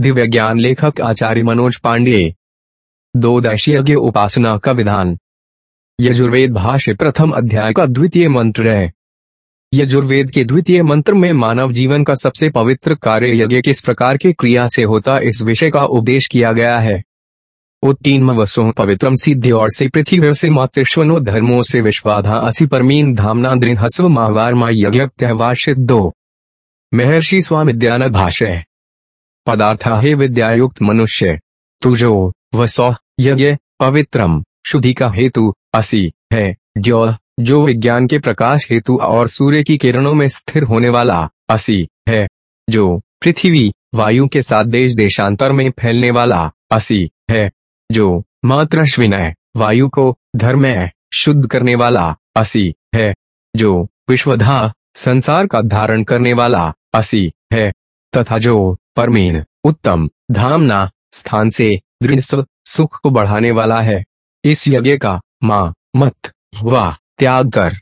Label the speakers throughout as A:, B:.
A: दिव्य ज्ञान लेखक आचार्य मनोज पांडे। दो दशी यज्ञ उपासना का विधान। यजुर्वेद भाष्य प्रथम अध्याय का द्वितीय मंत्र है। यजुर्वेद के द्वितीय मंत्र में मानव जीवन का सबसे पवित्र कार्य यज्ञ किस प्रकार की क्रिया से होता इस विषय का उपदेश किया गया है। उत्तीन वसो पवित्रम सिद्धि और से पृथ्वी से मातृश्वनो धर्मो से विश्वाधा असी परमीन धामना दृढ़ माहवार मा यज्ञ दो महर्षि स्वामी दयानंद भाष्य पदार्थ हे विद्यायुक्त मनुष्य तुझो वसो, यज्ञ पवित्रम शुद्धि का हेतु असी है जो जो विज्ञान के प्रकाश हेतु और सूर्य की किरणों में स्थिर होने वाला असी है, जो पृथ्वी, वायु के साथ देश देशांतर में फैलने वाला असी है, जो मात्र विनय वायु को धर्म शुद्ध करने वाला असी है, जो विश्वधा, संसार का धारण करने वाला असी है, तथा जो परमीन, उत्तम, धामना, स्थान से दृढ़ सुख को बढ़ाने वाला है। इस यज्ञ का माँ मत वाह त्याग कर,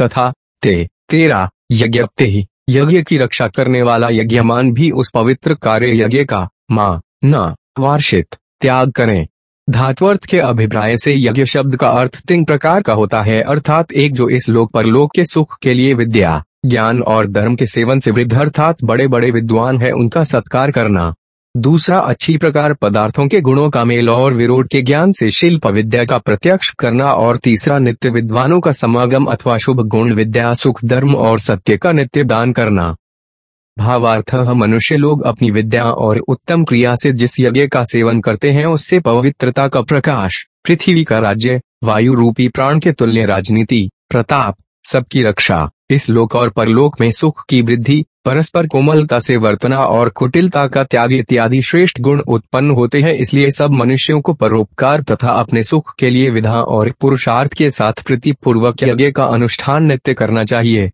A: तथा ते, तेरा यज्ञ ही, यज्ञ की रक्षा करने वाला यज्ञमान भी उस पवित्र कार्य यज्ञ का माँ न वार्षित त्याग करें। धात्वर्थ के अभिप्राय से यज्ञ शब्द का अर्थ तीन प्रकार का होता है, अर्थात एक जो इस लोक पर लोक के सुख के लिए विद्या, ज्ञान और धर्म के सेवन से वृद्ध, अर्थात बड़े बड़े विद्वान है, उनका सत्कार करना। दूसरा, अच्छी प्रकार पदार्थों के गुणों का मेल और विरोध के ज्ञान से शिल्प विद्या का प्रत्यक्ष करना, और तीसरा, नित्य विद्वानों का समागम अथवा शुभ गुण विद्या, सुख धर्म और सत्य का नित्य दान करना। भावार्थ मनुष्य लोग अपनी विद्या और उत्तम क्रिया से जिस यज्ञ का सेवन करते हैं, उससे पवित्रता का प्रकाश, पृथ्वी का राज्य, वायु रूपी प्राण के तुल्य राजनीति, प्रताप, सबकी रक्षा, इस लोक और परलोक में सुख की वृद्धि, परस्पर कोमलता से वर्तना और कुटिलता का त्याग इत्यादि श्रेष्ठ गुण उत्पन्न होते हैं, इसलिए सब मनुष्यों को परोपकार तथा अपने सुख के लिए विधा और पुरुषार्थ के साथ प्रतिपूर्वक यज्ञ का अनुष्ठान नित्य करना चाहिए।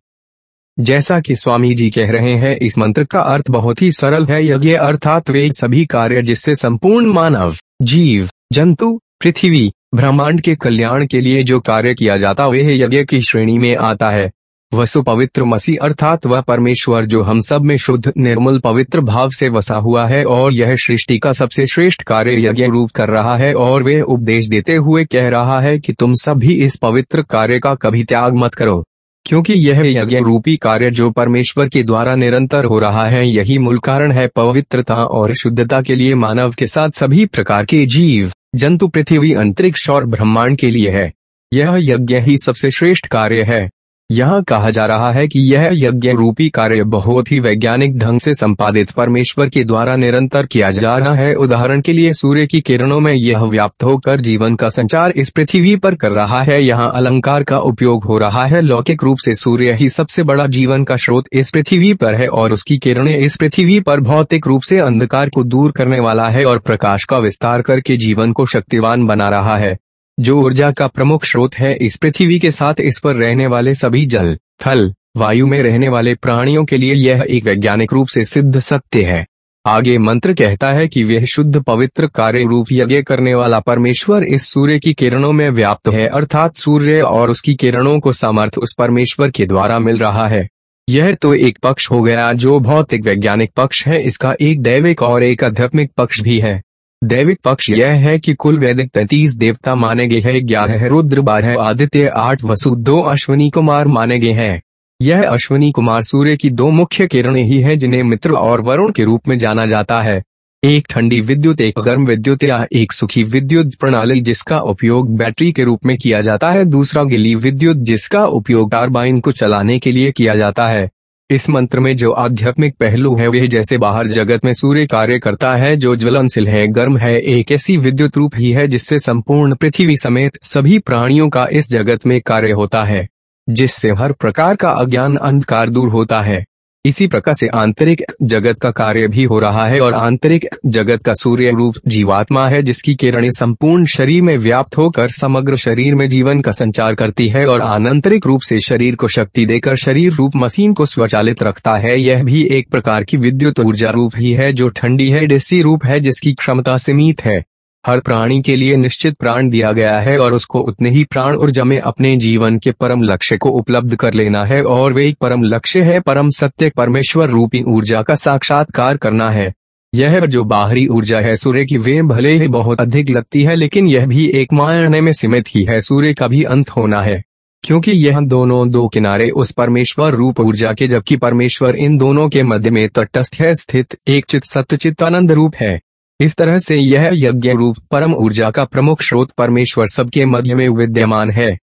A: जैसा कि स्वामी जी कह रहे हैं, इस मंत्र का अर्थ बहुत ही सरल है, यज्ञ अर्थात वे सभी कार्य जिससे संपूर्ण मानव, जीव, जंतु, पृथ्वी, ब्रह्मांड के कल्याण के लिए जो कार्य किया जाता वह यज्ञ की श्रेणी में आता है। वसु पवित्र मसी अर्थात वह परमेश्वर जो हम सब में शुद्ध, निर्मल, पवित्र भाव से वसा हुआ है और यह सृष्टि का सबसे श्रेष्ठ कार्य यज्ञ रूप कर रहा है और वे उपदेश देते हुए कह रहा है कि तुम सब भी इस पवित्र कार्य का कभी त्याग मत करो। क्योंकि यह यज्ञ रूपी कार्य जो परमेश्वर के द्वारा निरंतर हो रहा है, यही मूल कारण है पवित्रता और शुद्धता के लिए मानव के साथ सभी प्रकार के जीव, जंतु, पृथ्वी, अंतरिक्ष और ब्रह्मांड के लिए है। यह यज्ञ ही सबसे श्रेष्ठ कार्य है। यहाँ कहा जा रहा है कि यह यज्ञ रूपी कार्य बहुत ही वैज्ञानिक ढंग से संपादित परमेश्वर के द्वारा निरंतर किया जा रहा है। उदाहरण के लिए सूर्य की किरणों में यह व्याप्त होकर जीवन का संचार इस पृथ्वी पर कर रहा है। यहाँ अलंकार का उपयोग हो रहा है। लौकिक रूप से सूर्य ही सबसे बड़ा जीवन का स्रोत इस पृथ्वी पर है और उसकी किरणें इस पृथ्वी पर भौतिक रूप से अंधकार को दूर करने वाला है और प्रकाश का विस्तार करके जीवन को शक्तिवान बना रहा है। जो ऊर्जा का प्रमुख स्रोत है, इस पृथ्वी के साथ इस पर रहने वाले सभी जल, थल, वायु में रहने वाले प्राणियों के लिए यह एक वैज्ञानिक रूप से सिद्ध सत्य है। आगे मंत्र कहता है कि वह शुद्ध पवित्र कार्य रूप यज्ञ करने वाला परमेश्वर इस सूर्य की किरणों में व्याप्त है, अर्थात सूर्य और उसकी किरणों को सामर्थ्य उस परमेश्वर के द्वारा मिल रहा है। यह तो एक पक्ष हो गया जो भौतिक वैज्ञानिक पक्ष है, इसका एक दैविक और एक आध्यात्मिक पक्ष भी है। दैविक पक्ष यह है कि कुल वैदिक तैतीस देवता माने गए हैं, ग्यारह रुद्र, बारह आदित्य, आठ वसु, दो अश्वनी कुमार माने गए हैं। यह अश्वनी कुमार सूर्य की दो मुख्य किरणें ही हैं, जिन्हें मित्र और वरुण के रूप में जाना जाता है। एक ठंडी विद्युत, एक गर्म विद्युत, या एक सुखी विद्युत प्रणाली जिसका उपयोग बैटरी के रूप में किया जाता है। दूसरा गिली विद्युत जिसका उपयोग टारबाइन को चलाने के लिए किया जाता है। इस मंत्र में जो आध्यात्मिक पहलू है वह जैसे बाहर जगत में सूर्य कार्य करता है, जो ज्वलनशील है, गर्म है, एक ऐसी विद्युत रूप ही है, जिससे संपूर्ण पृथ्वी समेत सभी प्राणियों का इस जगत में कार्य होता है, जिससे हर प्रकार का अज्ञान अंधकार दूर होता है। इसी प्रकार से आंतरिक जगत का कार्य भी हो रहा है और आंतरिक जगत का सूर्य रूप जीवात्मा है, जिसकी किरणें संपूर्ण शरीर में व्याप्त होकर समग्र शरीर में जीवन का संचार करती है और आंतरिक रूप से शरीर को शक्ति देकर शरीर रूप मशीन को स्वचालित रखता है। यह भी एक प्रकार की विद्युत ऊर्जा रूप ही है, जो ठंडी है, डेसी रूप है, जिसकी क्षमता सीमित है। हर प्राणी के लिए निश्चित प्राण दिया गया है और उसको उतने ही प्राण ऊर्जा में अपने जीवन के परम लक्ष्य को उपलब्ध कर लेना है और वे परम लक्ष्य है, परम सत्य, परमेश्वर रूपी ऊर्जा का साक्षात्कार करना है। यह जो बाहरी ऊर्जा है, सूर्य की वे भले ही बहुत अधिक लगती है, लेकिन यह भी एक मायने में सीमित ही है, सूर्य का भी अंत होना है। क्योंकि यह दोनों दो किनारे उस परमेश्वर रूप ऊर्जा के, जबकि परमेश्वर इन दोनों के मध्य में तटस्थ है, स्थित एक चित सत्य आनंद रूप है। इस तरह से यह यज्ञ रूप परम ऊर्जा का प्रमुख स्रोत परमेश्वर सबके मध्य में विद्यमान है।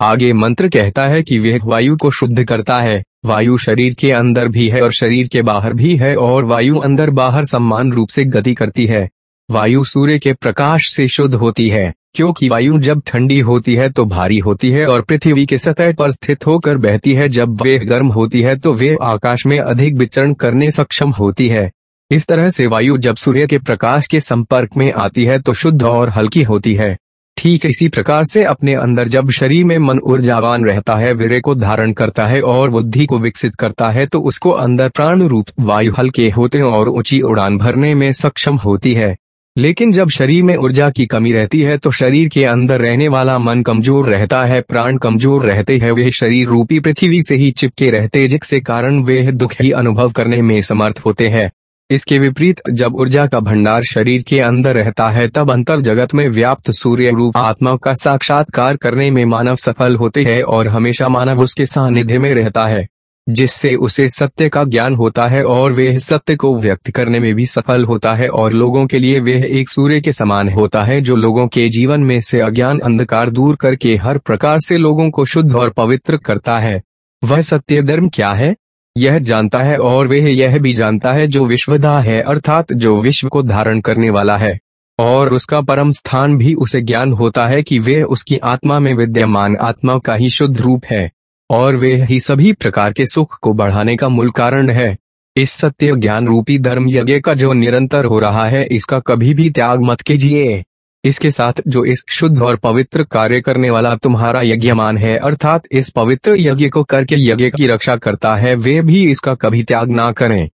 A: आगे मंत्र कहता है कि वह वायु को शुद्ध करता है, वायु शरीर के अंदर भी है और शरीर के बाहर भी है और वायु अंदर बाहर समान रूप से गति करती है। वायु सूर्य के प्रकाश से शुद्ध होती है, क्योंकि वायु जब ठंडी होती है तो भारी होती है और पृथ्वी के सतह पर स्थित होकर बहती है। जब वे गर्म होती है तो वे आकाश में अधिक विचरण करने सक्षम होती है। इस तरह से वायु जब सूर्य के प्रकाश के संपर्क में आती है तो शुद्ध और हल्की होती है। ठीक इसी प्रकार से अपने अंदर जब शरीर में मन ऊर्जावान रहता है वीर को धारण करता है और बुद्धि को विकसित करता है तो उसको अंदर प्राण रूप वायु हल्के होते और ऊँची उड़ान भरने में सक्षम होती है। लेकिन जब शरीर में ऊर्जा की कमी रहती है तो शरीर के अंदर रहने वाला मन कमज़ोर रहता है, प्राण कमज़ोर रहते हैं, वे शरीर रूपी पृथ्वी से ही चिपके रहते जिसके कारण वे दुख ही अनुभव करने में समर्थ होते हैं। इसके विपरीत जब ऊर्जा का भंडार शरीर के अंदर रहता है, तब अंतर जगत में व्याप्त सूर्य रूप आत्मा का साक्षात्कार करने में मानव सफल होते हैं और हमेशा मानव उसके सानिध्य में रहता है, जिससे उसे सत्य का ज्ञान होता है और वह सत्य को व्यक्त करने में भी सफल होता है और लोगों के लिए वह एक सूर्य के समान होता है जो लोगों के जीवन में से अज्ञान अंधकार दूर करके हर प्रकार से लोगों को शुद्ध और पवित्र करता है। वह सत्य धर्म क्या है? यह जानता है और वह यह भी जानता है जो विश्वदा है अर्थात जो विश्व को धारण करने वाला है। और उसका परम स्थान भी उसे ज्ञान होता है कि वह उसकी आत्मा में विद्यमान आत्मा का ही शुद्ध रूप है, और वे ही सभी प्रकार के सुख को बढ़ाने का मूल कारण है। इस सत्य ज्ञान रूपी धर्म यज्ञ का जो निरंतर हो रहा है, इसका कभी भी त्याग मत कीजिए। इसके साथ जो इस शुद्ध और पवित्र कार्य करने वाला तुम्हारा यज्ञमान है, अर्थात इस पवित्र यज्ञ को करके यज्ञ की रक्षा करता है, वे भी इसका कभी त्याग ना करें।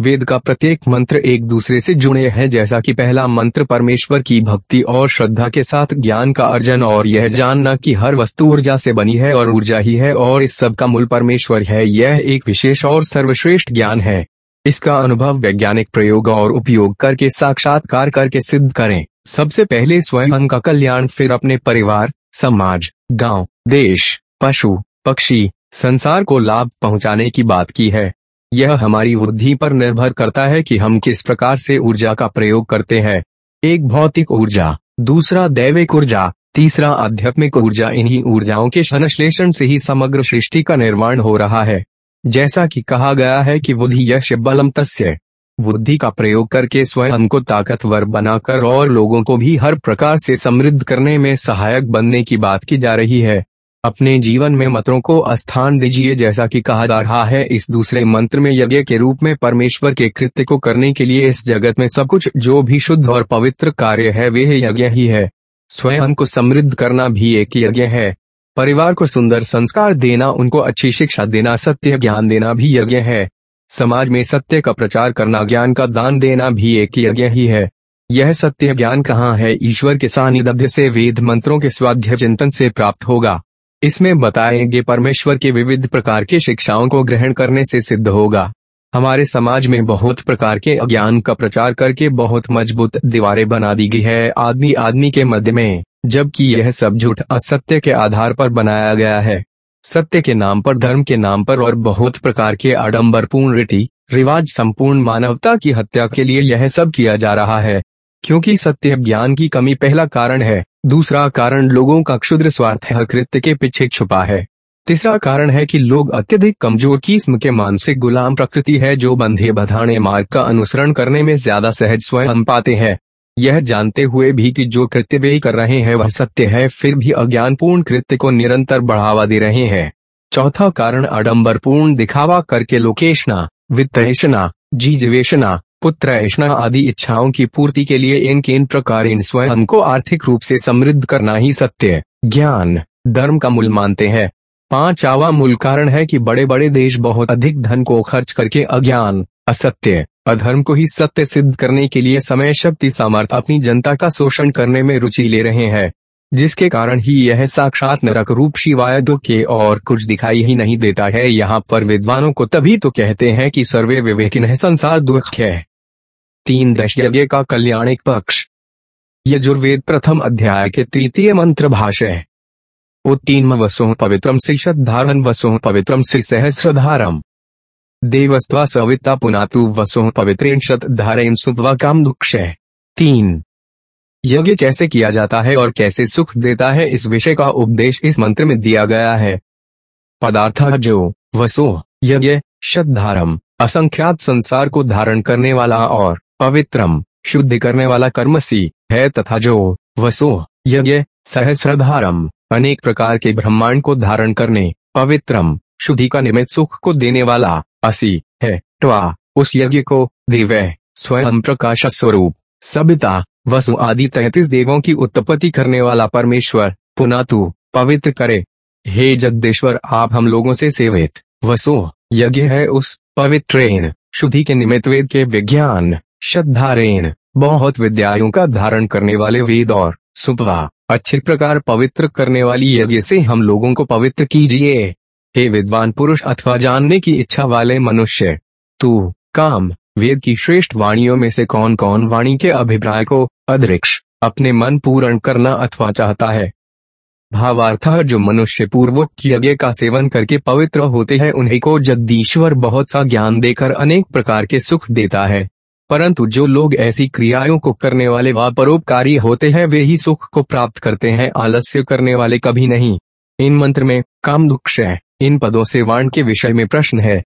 A: वेद का प्रत्येक मंत्र एक दूसरे से जुड़े हैं, जैसा कि पहला मंत्र परमेश्वर की भक्ति और श्रद्धा के साथ ज्ञान का अर्जन और यह जानना कि हर वस्तु ऊर्जा से बनी है और ऊर्जा ही है और इस सब का मूल परमेश्वर है, यह एक विशेष और सर्वश्रेष्ठ ज्ञान है। इसका अनुभव वैज्ञानिक प्रयोग और उपयोग करके साक्षात्कार करके सिद्ध करें। सबसे पहले स्वयं का कल्याण फिर अपने परिवार समाज गाँव, देश पशु पक्षी संसार को लाभ पहुँचाने की बात की है। यह हमारी बुद्धि पर निर्भर करता है कि हम किस प्रकार से ऊर्जा का प्रयोग करते हैं। एक भौतिक ऊर्जा दूसरा दैविक ऊर्जा तीसरा आध्यात्मिक ऊर्जा। इन्हीं ऊर्जाओं के संश्लेषण से ही समग्र सृष्टि का निर्माण हो रहा है। जैसा कि कहा गया है कि बुद्धि यश बलम तस्य। बुद्धि का प्रयोग करके स्वयं को ताकतवर बनाकर और लोगों को भी हर प्रकार से समृद्ध करने में सहायक बनने की बात की जा रही है। अपने जीवन में मंत्रों को स्थान दीजिए जैसा कि कहा जा रहा है। इस दूसरे मंत्र में यज्ञ के रूप में परमेश्वर के कृत्य को करने के लिए इस जगत में सब कुछ जो भी शुद्ध और पवित्र कार्य है वे यज्ञ ही है। स्वयं को समृद्ध करना भी एक यज्ञ है। परिवार को सुंदर संस्कार देना, उनको अच्छी शिक्षा देना, सत्य ज्ञान देना भी यज्ञ है। समाज में सत्य का प्रचार करना, ज्ञान का दान देना भी एक यज्ञ ही है। यह सत्य ज्ञान कहाँ है? ईश्वर के सानिध्य से, वेद मंत्रों के स्वाध्य चिंतन से प्राप्त होगा। इसमें बताएँगे, परमेश्वर के विविध प्रकार के शिक्षाओं को ग्रहण करने से सिद्ध होगा। हमारे समाज में बहुत प्रकार के अज्ञान का प्रचार करके बहुत मज़बूत दीवारें बना दी गई है। आदमी आदमी के मध्य में जबकि यह सब झूठ असत्य के आधार पर बनाया गया है। सत्य के नाम पर, धर्म के नाम पर और बहुत प्रकार के आडम्बरपूर्ण रीति, रिवाज, संपूर्ण मानवता की हत्या के लिए यह सब किया जा रहा है। क्योंकि सत्य ज्ञान की कमी पहला कारण है, दूसरा कारण लोगों का क्षुद्र स्वार्थ कृत्य के पीछे छुपा है। तीसरा कारण है कि लोग अत्यधिक कमज़ोर किस्म के मानसिक गुलाम प्रकृति है जो बंधे बधाने मार्ग का अनुसरण करने में ज़्यादा सहज स्वयं पाते हैं। यह जानते हुए भी कि जो कृत्य वे कर रहे हैं वह सत्य है, फिर भी अज्ञानपूर्ण कृत्य को निरंतर बढ़ावा दे रहे हैं। चौथा कारण आडम्बरपूर्ण दिखावा करके लोकेशना वित्तेषणा जीजवेशना पुत्र ऐसा आदि इच्छाओं की पूर्ति के लिए इन इन प्रकार इन स्वयं को आर्थिक रूप से समृद्ध करना ही सत्य। ज्ञान, धर्म का मूल मानते हैं। पांचवा मूल कारण है कि बड़े बड़े देश बहुत अधिक धन को खर्च करके अज्ञान, असत्य। अधर्म को ही सत्य सिद्ध करने के लिए समय, शक्ति, सामर्थ्य, अपनी जनता का शोषण करने में रुचि ले रहे हैं, जिसके कारण ही यह साक्षात नरक रूप शिवाय के और कुछ दिखाई ही नहीं देता है। यहाँ पर विद्वानों को तभी तो कहते हैं कि सर्वे विवेकिन है संसार दुख है। तीन दशयज्ञ का कल्याणिक पक्ष। यजुर्वेद प्रथम अध्याय के तृतीय मंत्र भाष्य उत्तीन वसो पवित्रम से धारण वसो पवित्रम से सहस्रधारम। देवस्त्वा सविता पुनातु वसो पवित्रेण शत सुपवा काम दुक्ष तीन। यज्ञ कैसे किया जाता है और कैसे सुख देता है इस विषय का उपदेश इस मंत्र में दिया गया है। पदार्थ जो वसो यज्ञ, शतधारम, असंख्यात संसार को धारण करने वाला और पवित्रम, शुद्ध करने वाला कर्मसी है तथा जो वसो यज्ञ, सहस्रधारम, अनेक प्रकार के ब्रह्मांड को धारण करने, पवित्रम शुद्धि का निमित्त सुख को देने वाला असी है। ट्वा उस यज्ञ को दिव्य स्वयं प्रकाश स्वरूप सबिता वसु आदि तैतीस देवों की उत्पत्ति करने वाला परमेश्वर पुनातु पवित्र करे। हे जगदेश्वर, आप हम लोगों से सेवित, वसु, यज्ञ है उस पवित्रेण, शुद्धि के निमित्त वेद के विज्ञान श्रद्धा श्रद्धारेण, बहुत विद्याओं का धारण करने वाले वेद और सुपवा, अच्छे प्रकार पवित्र करने वाली यज्ञ से हम लोगों को पवित्र कीजिए। हे विद्वान पुरुष अथवा जानने की इच्छा वाले मनुष्य, तू, काम, वेद की श्रेष्ठ वाणियों में से कौन कौन वाणी के अभिप्राय को अदृक्ष, अपने मन पूर्ण करना अथवा चाहता है? भावार्थ जो मनुष्य पूर्वक यज्ञ का सेवन करके पवित्र होते हैं, उन्हें को जगदीश्वर बहुत सा ज्ञान देकर अनेक प्रकार के सुख देता है। परंतु जो लोग ऐसी क्रियाओं को करने वाले व परोपकारी होते हैं, वे ही सुख को प्राप्त करते हैं, आलस्य करने वाले कभी नहीं। इन मंत्र में, काम दुख इन पदों से वाण के विषय में प्रश्न है।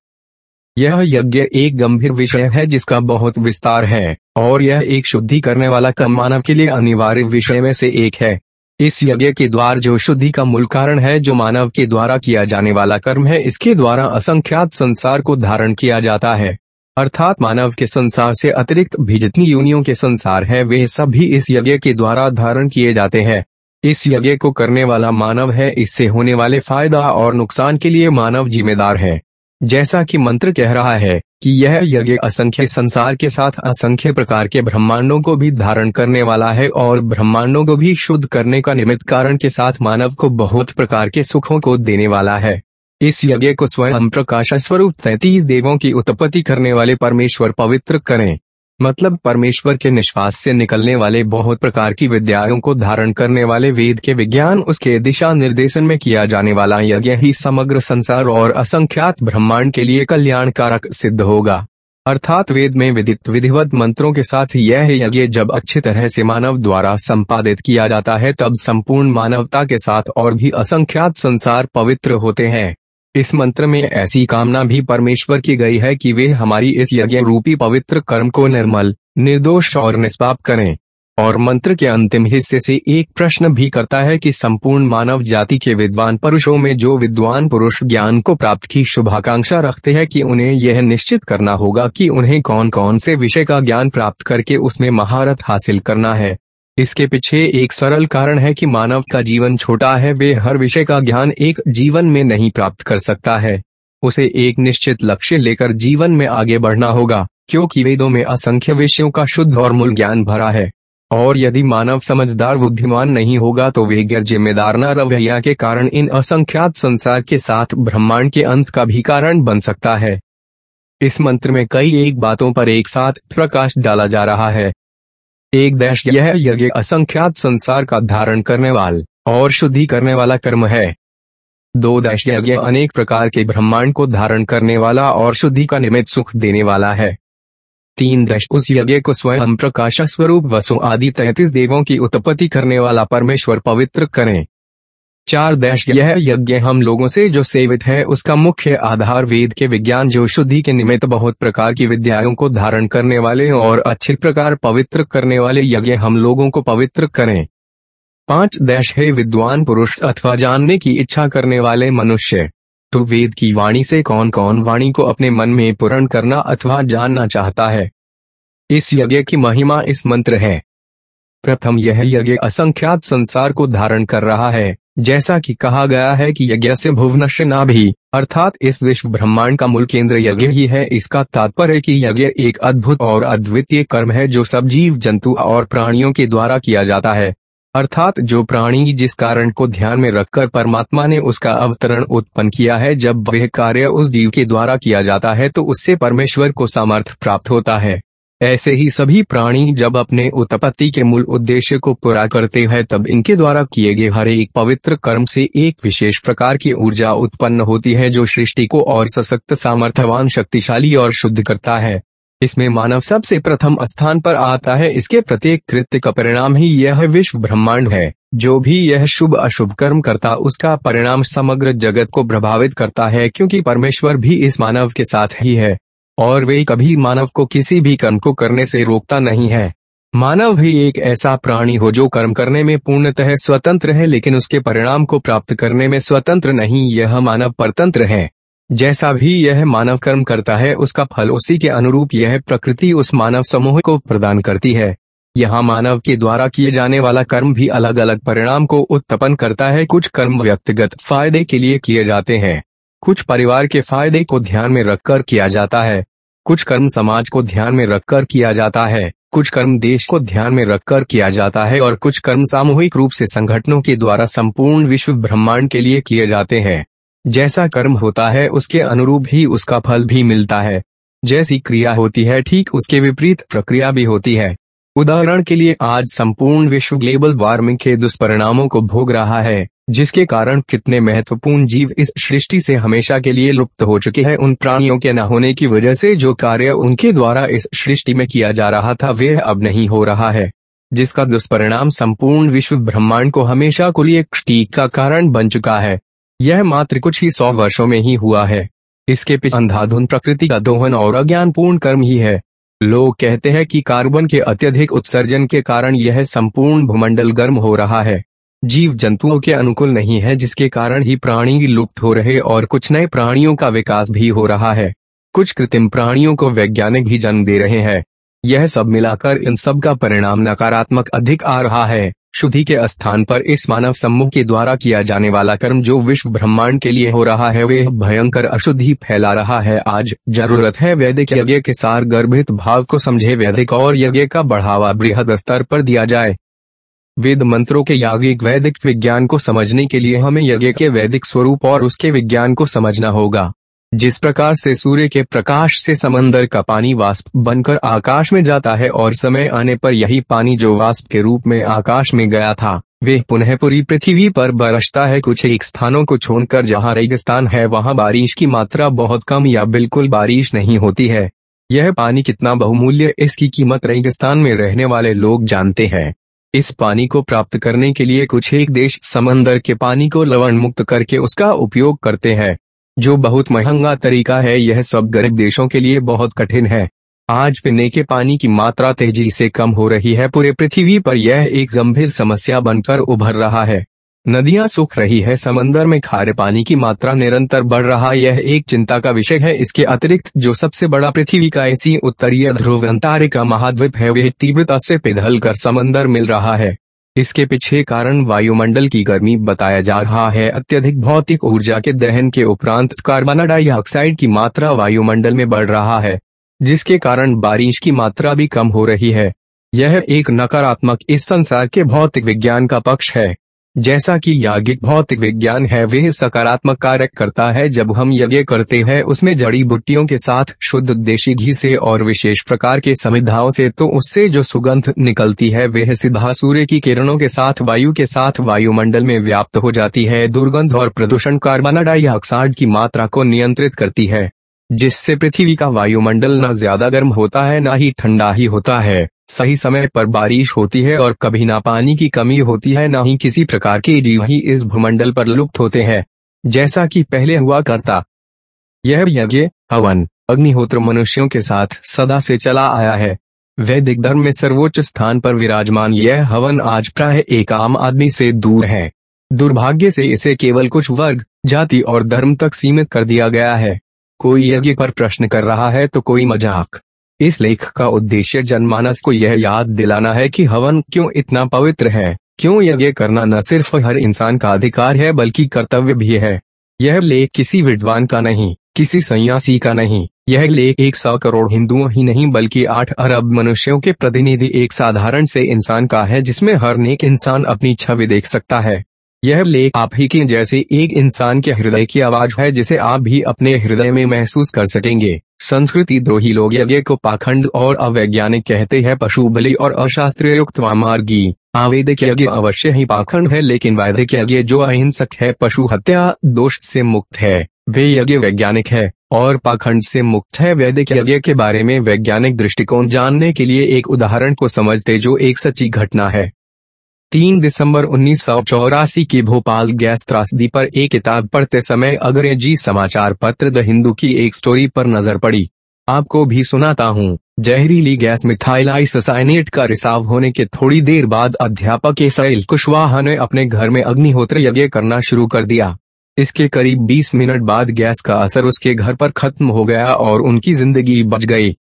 A: यह यज्ञ एक गंभीर विषय है जिसका बहुत विस्तार है, और यह एक शुद्धि करने वाला कम मानव के लिए अनिवार्य विषय में से एक है। इस यज्ञ के द्वार जो शुद्धि का मूल कारण है, जो मानव के द्वारा किया जाने वाला कर्म है, इसके द्वारा असंख्यात संसार को धारण किया जाता है। अर्थात मानव के संसार से अतिरिक्त भी जितनी यूनियों के संसार है, वे सभी इस यज्ञ के द्वारा धारण किए जाते हैं। इस यज्ञ को करने वाला मानव है, इससे होने वाले फ़ायदा और नुकसान के लिए मानव जिम्मेदार है। जैसा कि मंत्र कह रहा है कि यह यज्ञ असंख्य संसार के साथ असंख्य प्रकार के ब्रह्मांडों को भी धारण करने वाला है और ब्रह्मांडों को भी शुद्ध करने का निमित्त कारण के साथ मानव को बहुत प्रकार के सुखों को देने वाला है। इस यज्ञ को स्वयं प्रकाश स्वरूप तैतीस देवों की उत्पत्ति करने वाले परमेश्वर पवित्र करें। मतलब परमेश्वर के निश्वास से निकलने वाले बहुत प्रकार की विद्याओं को धारण करने वाले वेद के विज्ञान, उसके दिशा निर्देशन में किया जाने वाला यज्ञ ही समग्र संसार और असंख्यात ब्रह्मांड के लिए कल्याणकारक सिद्ध होगा। अर्थात वेद में विदित विधिवत मंत्रों के साथ यह यज्ञ जब अच्छी तरह से मानव द्वारा संपादित किया जाता है, तब संपूर्ण मानवता के साथ और भी असंख्यात संसार पवित्र होते हैं। इस मंत्र में ऐसी कामना भी परमेश्वर की गई है कि वे हमारी इस यज्ञ रूपी पवित्र कर्म को निर्मल, निर्दोष और निष्पाप करें। और मंत्र के अंतिम हिस्से से एक प्रश्न भी करता है कि संपूर्ण मानव जाति के विद्वान पुरुषों में जो विद्वान पुरुष ज्ञान को प्राप्त की शुभाकांक्षा रखते हैं कि उन्हें यह निश्चित करना होगा कि उन्हें कौन कौन से विषय का ज्ञान प्राप्त करके उसमें महारत हासिल करना है। इसके पीछे एक सरल कारण है कि मानव का जीवन छोटा है, वे हर विषय का ज्ञान एक जीवन में नहीं प्राप्त कर सकता है। उसे एक निश्चित लक्ष्य लेकर जीवन में आगे बढ़ना होगा, क्योंकि वेदों में असंख्य विषयों का शुद्ध और मूल ज्ञान भरा है। और यदि मानव समझदार, बुद्धिमान नहीं होगा तो वे गैर जिम्मेदार, न रवैया के कारण इन असंख्यात संसार के साथ ब्रह्मांड के अंत का भी कारण बन सकता है। इस मंत्र में कई एक बातों पर एक साथ प्रकाश डाला जा रहा है। एक देश यह यज्ञ असंख्यात संसार का धारण करने वाल और शुद्धि करने वाला कर्म है। दो देश यज्ञ अनेक प्रकार के ब्रह्मांड को धारण करने वाला और शुद्धि का निमित्त सुख देने वाला है। तीन दश उस यज्ञ को स्वयं प्रकाश स्वरूप वसु आदि तैतीस देवों की उत्पत्ति करने वाला परमेश्वर पवित्र करें। चार देश यह यज्ञ हम लोगों से जो सेवित है, उसका मुख्य आधार वेद के विज्ञान जो शुद्धि के निमित्त बहुत प्रकार की विद्याओं को धारण करने वाले और अच्छे प्रकार पवित्र करने वाले यज्ञ हम लोगों को पवित्र करें। पाँच देश है, विद्वान पुरुष अथवा जानने की इच्छा करने वाले मनुष्य। तो वेद की वाणी से कौन कौन वाणी को अपने मन में पूर्ण करना अथवा जानना चाहता है? इस यज्ञ की महिमा इस मंत्र है। प्रथम यह यज्ञ असंख्यात संसार को धारण कर रहा है। जैसा कि कहा गया है कि यज्ञ से भुवनश्य ना भी अर्थात इस विश्व ब्रह्मांड का मूल केंद्र यज्ञ ही है। इसका तात्पर्य कि यज्ञ एक अद्भुत और अद्वितीय कर्म है जो सब जीव, जंतु और प्राणियों के द्वारा किया जाता है। अर्थात जो प्राणी जिस कारण को ध्यान में रखकर परमात्मा ने उसका अवतरण उत्पन्न किया है, जब वह कार्य उस जीव के द्वारा किया जाता है तो उससे परमेश्वर को सामर्थ्य प्राप्त होता है। ऐसे ही सभी प्राणी जब अपने उत्पत्ति के मूल उद्देश्य को पूरा करते हैं, तब इनके द्वारा किए गए हर एक पवित्र कर्म से एक विशेष प्रकार की ऊर्जा उत्पन्न होती है, जो सृष्टि को और सशक्त, सामर्थ्यवान, शक्तिशाली और शुद्ध करता है। इसमें मानव सबसे प्रथम स्थान पर आता है, इसके प्रत्येक कृत्य का परिणाम ही यह विश्व ब्रह्मांड है। जो भी यह शुभ अशुभ कर्म करता, उसका परिणाम समग्र जगत को प्रभावित करता है, क्योंकि परमेश्वर भी इस मानव के साथ ही है। और वे कभी मानव को किसी भी कर्म को करने से रोकता नहीं है। मानव भी एक ऐसा प्राणी हो जो कर्म करने में पूर्णतः स्वतंत्र है लेकिन उसके परिणाम को प्राप्त करने में स्वतंत्र नहीं, यह मानव परतंत्र है। जैसा भी यह मानव कर्म करता है, उसका फल उसी के अनुरूप यह प्रकृति उस मानव समूह को प्रदान करती है। यहाँ मानव के द्वारा किए जाने वाला कर्म भी अलग अलग परिणाम को उत्पन्न करता है, कुछ कर्म व्यक्तिगत फ़ायदे के लिए किए जाते हैं। कुछ परिवार के फ़ायदे को ध्यान में रखकर किया जाता है। कुछ कर्म समाज को ध्यान में रखकर किया जाता है। कुछ कर्म देश को ध्यान में रखकर किया जाता है और कुछ कर्म सामूहिक रूप से संगठनों के द्वारा संपूर्ण विश्व ब्रह्मांड के लिए किए जाते हैं। जैसा कर्म होता है, उसके अनुरूप ही उसका फल भी मिलता है। जैसी क्रिया होती है, ठीक उसके विपरीत प्रक्रिया भी होती है। उदाहरण के लिए, आज संपूर्ण विश्व ग्लोबल वार्मिंग के दुष्परिणामों को भोग रहा है। जिसके कारण कितने महत्वपूर्ण जीव इस सृष्टि से हमेशा के लिए लुप्त हो चुके हैं, उन प्राणियों के न होने की वजह से जो कार्य उनके द्वारा इस सृष्टि में किया जा रहा था वह अब नहीं हो रहा है। जिसका दुष्परिणाम संपूर्ण विश्व ब्रह्मांड को हमेशा को लिए क्षति का कारण बन चुका है। यह मात्र कुछ ही सौ वर्षों में ही हुआ है। इसके पीछे अंधाधुन प्रकृति का दोहन और अज्ञानपूर्ण कर्म ही है। लोग कहते हैं कि कार्बन के अत्यधिक उत्सर्जन के कारण यह संपूर्ण भूमंडल गर्म हो रहा है। जीव जंतुओं के अनुकूल नहीं है, जिसके कारण ही प्राणी लुप्त हो रहे और कुछ नए प्राणियों का विकास भी हो रहा है। कुछ कृत्रिम प्राणियों को वैज्ञानिक भी जन्म दे रहे हैं। यह सब मिलाकर इन सब का परिणाम नकारात्मक अधिक आ रहा है। शुद्धि के स्थान पर इस मानव समूह के द्वारा किया जाने वाला कर्म जो विश्व ब्रह्मांड के लिए हो रहा है वे भयंकर अशुद्धि फैला रहा है। आज ज़रूरत है वैदिक यज्ञ के सार गर्भित भाव को समझे। वैदिक और यज्ञ का बढ़ावा बृहद स्तर पर दिया जाए। वेद मंत्रों के यागिक वैदिक विज्ञान को समझने के लिए हमें यज्ञ के वैदिक स्वरूप और उसके विज्ञान को समझना होगा। जिस प्रकार से सूर्य के प्रकाश से समंदर का पानी वाष्प बनकर आकाश में जाता है और समय आने पर यही पानी जो वाष्प के रूप में आकाश में गया था, वे पुनः पूरी पृथ्वी पर बरसता है। कुछ एक स्थानों को छोड़कर जहाँ रेगिस्तान है, वहाँ बारिश की मात्रा बहुत कम या बिल्कुल बारिश नहीं होती है। यह पानी कितना बहुमूल्य, इसकी कीमत रेगिस्तान में रहने वाले लोग जानते हैं। इस पानी को प्राप्त करने के लिए कुछ एक देश समंदर के पानी को लवण मुक्त करके उसका उपयोग करते हैं। जो बहुत महँगा तरीका है, यह सब गरीब देशों के लिए बहुत कठिन है। आज पीने के पानी की मात्रा तेज़ी से कम हो रही है, पूरे पृथ्वी पर यह एक गंभीर समस्या बनकर उभर रहा है। नदियाँ सूख रही है, समंदर में खारे पानी की मात्रा निरंतर बढ़ रहा यह एक चिंता का विषय है। इसके अतिरिक्त, जो सबसे बड़ा पृथ्वी का ऐसी उत्तरीय ध्रुव अंतारिका महाद्वीप है, वह तीव्रता से पिघल कर समंदर मिल रहा है। इसके पीछे कारण वायुमंडल की गर्मी बताया जा रहा है। अत्यधिक भौतिक ऊर्जा के दहन के उपरांत कार्बन डाइऑक्साइड की मात्रा वायुमंडल में बढ़ रहा है, जिसके कारण बारिश की मात्रा भी कम हो रही है। यह एक नकारात्मक इस संसार के भौतिक विज्ञान का पक्ष है। जैसा कि याज्ञिक भौतिक विज्ञान है, वह सकारात्मक कार्य करता है। जब हम यज्ञ करते हैं, उसमें जड़ी बुट्टियों के साथ शुद्ध देशी घी से और विशेष प्रकार के समिधाओं से तो उससे जो सुगंध निकलती है, वह सीधा सूर्य की किरणों के साथ, वायु के साथ वायुमंडल में व्याप्त हो जाती है। दुर्गंध और प्रदूषण कार्बन डाइऑक्साइड की मात्रा को नियंत्रित करती है, जिससे पृथ्वी का वायुमंडल न ज़्यादा गर्म होता है, न ही ठंडा ही होता है। सही समय पर बारिश होती है और कभी ना पानी की कमी होती है, न ही किसी प्रकार के जीव ही इस भूमंडल पर लुप्त होते हैं, जैसा कि पहले हुआ करता। यह यज्ञ, हवन, अग्निहोत्र मनुष्यों के साथ सदा से चला आया है। वैदिक धर्म में सर्वोच्च स्थान पर विराजमान यह हवन आज प्राय एक आम आदमी से दूर है। दुर्भाग्य से इसे केवल कुछ वर्ग, जाति और धर्म तक सीमित कर दिया गया है। कोई यज्ञ पर प्रश्न कर रहा है तो कोई मज़ाक। इस लेख का उद्देश्य जनमानस को यह याद दिलाना है कि हवन क्यों इतना पवित्र है? क्यों यज्ञ करना न सिर्फ़ हर इंसान का अधिकार है, बल्कि कर्तव्य भी है। यह लेख किसी विद्वान का नहीं, किसी सन्यासी का नहीं। यह लेख एक सौ करोड़ हिंदुओं ही नहीं, बल्कि आठ अरब मनुष्यों के प्रतिनिधि एक साधारण से इंसान का है, जिसमें हर नेक इंसान अपनी छवि देख सकता है। यह लेख आप ही के जैसे एक इंसान के हृदय की आवाज़ है, जिसे आप भी अपने हृदय में महसूस कर सकेंगे। संस्कृति द्रोही लोग यज्ञ को पाखंड और अवैज्ञानिक कहते हैं, पशु बलि और अशास्त्रीय युक्त मार्गी। आवेदिक यज्ञ अवश्य ही पाखंड है, लेकिन वैदिक यज्ञ जो अहिंसक है, पशु हत्या दोष से मुक्त है। वे यज्ञ वैज्ञानिक है और पाखंड से मुक्त है। वैदिक यज्ञ के बारे में वैज्ञानिक दृष्टिकोण जानने के लिए एक उदाहरण को समझते जो एक सच्ची घटना है। तीन दिसंबर उन्नीस की भोपाल गैस त्रासदी पर एक किताब पढ़ते समय अंग्रेज़ी समाचार पत्र द हिंदू की एक स्टोरी पर नज़र पड़ी। आपको भी सुनाता हूँ। जहरीली गैस मिथाइल आइसोसाइनेट का रिसाव होने के थोड़ी देर बाद अध्यापक एसैल कुशवाहा ने अपने घर में अग्निहोत्र यज्ञ करना शुरू कर दिया। इसके करीब 20 मिनट बाद गैस का असर उसके घर पर खत्म हो गया और उनकी ज़िंदगी बच गई।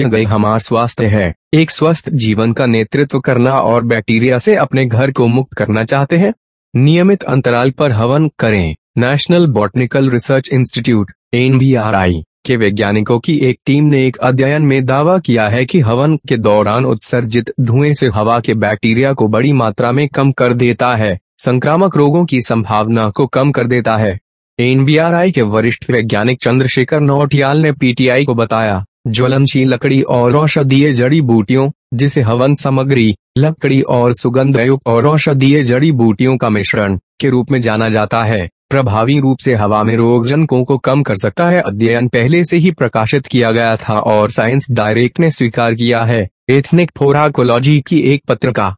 A: गई हमार स्वास्थ्य है। एक स्वस्थ जीवन का नेतृत्व करना और बैक्टीरिया से अपने घर को मुक्त करना चाहते हैं। नियमित अंतराल पर हवन करें। National botanical research institute, NBRI, के वैज्ञानिकों की एक टीम ने एक अध्ययन में दावा किया है कि हवन के दौरान उत्सर्जित धुएँ से हवा के बैक्टीरिया को बड़ी मात्रा में कम कर देता है, संक्रामक रोगों की संभावना को कम कर देता है। एनबीआरआई के वरिष्ठ वैज्ञानिक चंद्रशेखर नौटियाल ने पीटीआई को बताया। ज्वलनशील लकड़ी और औषधीय जड़ी बूटियों, जिसे हवन सामग्री, लकड़ी और सुगंध और औषधीय जड़ी बूटियों का मिश्रण के रूप में जाना जाता है। प्रभावी रूप से हवा में रोगजनकों को कम कर सकता है। अध्ययन पहले से ही प्रकाशित किया गया था और साइंस डायरेक्ट ने स्वीकार किया है। एथनिक फोराकोलॉजी की एक पत्रिका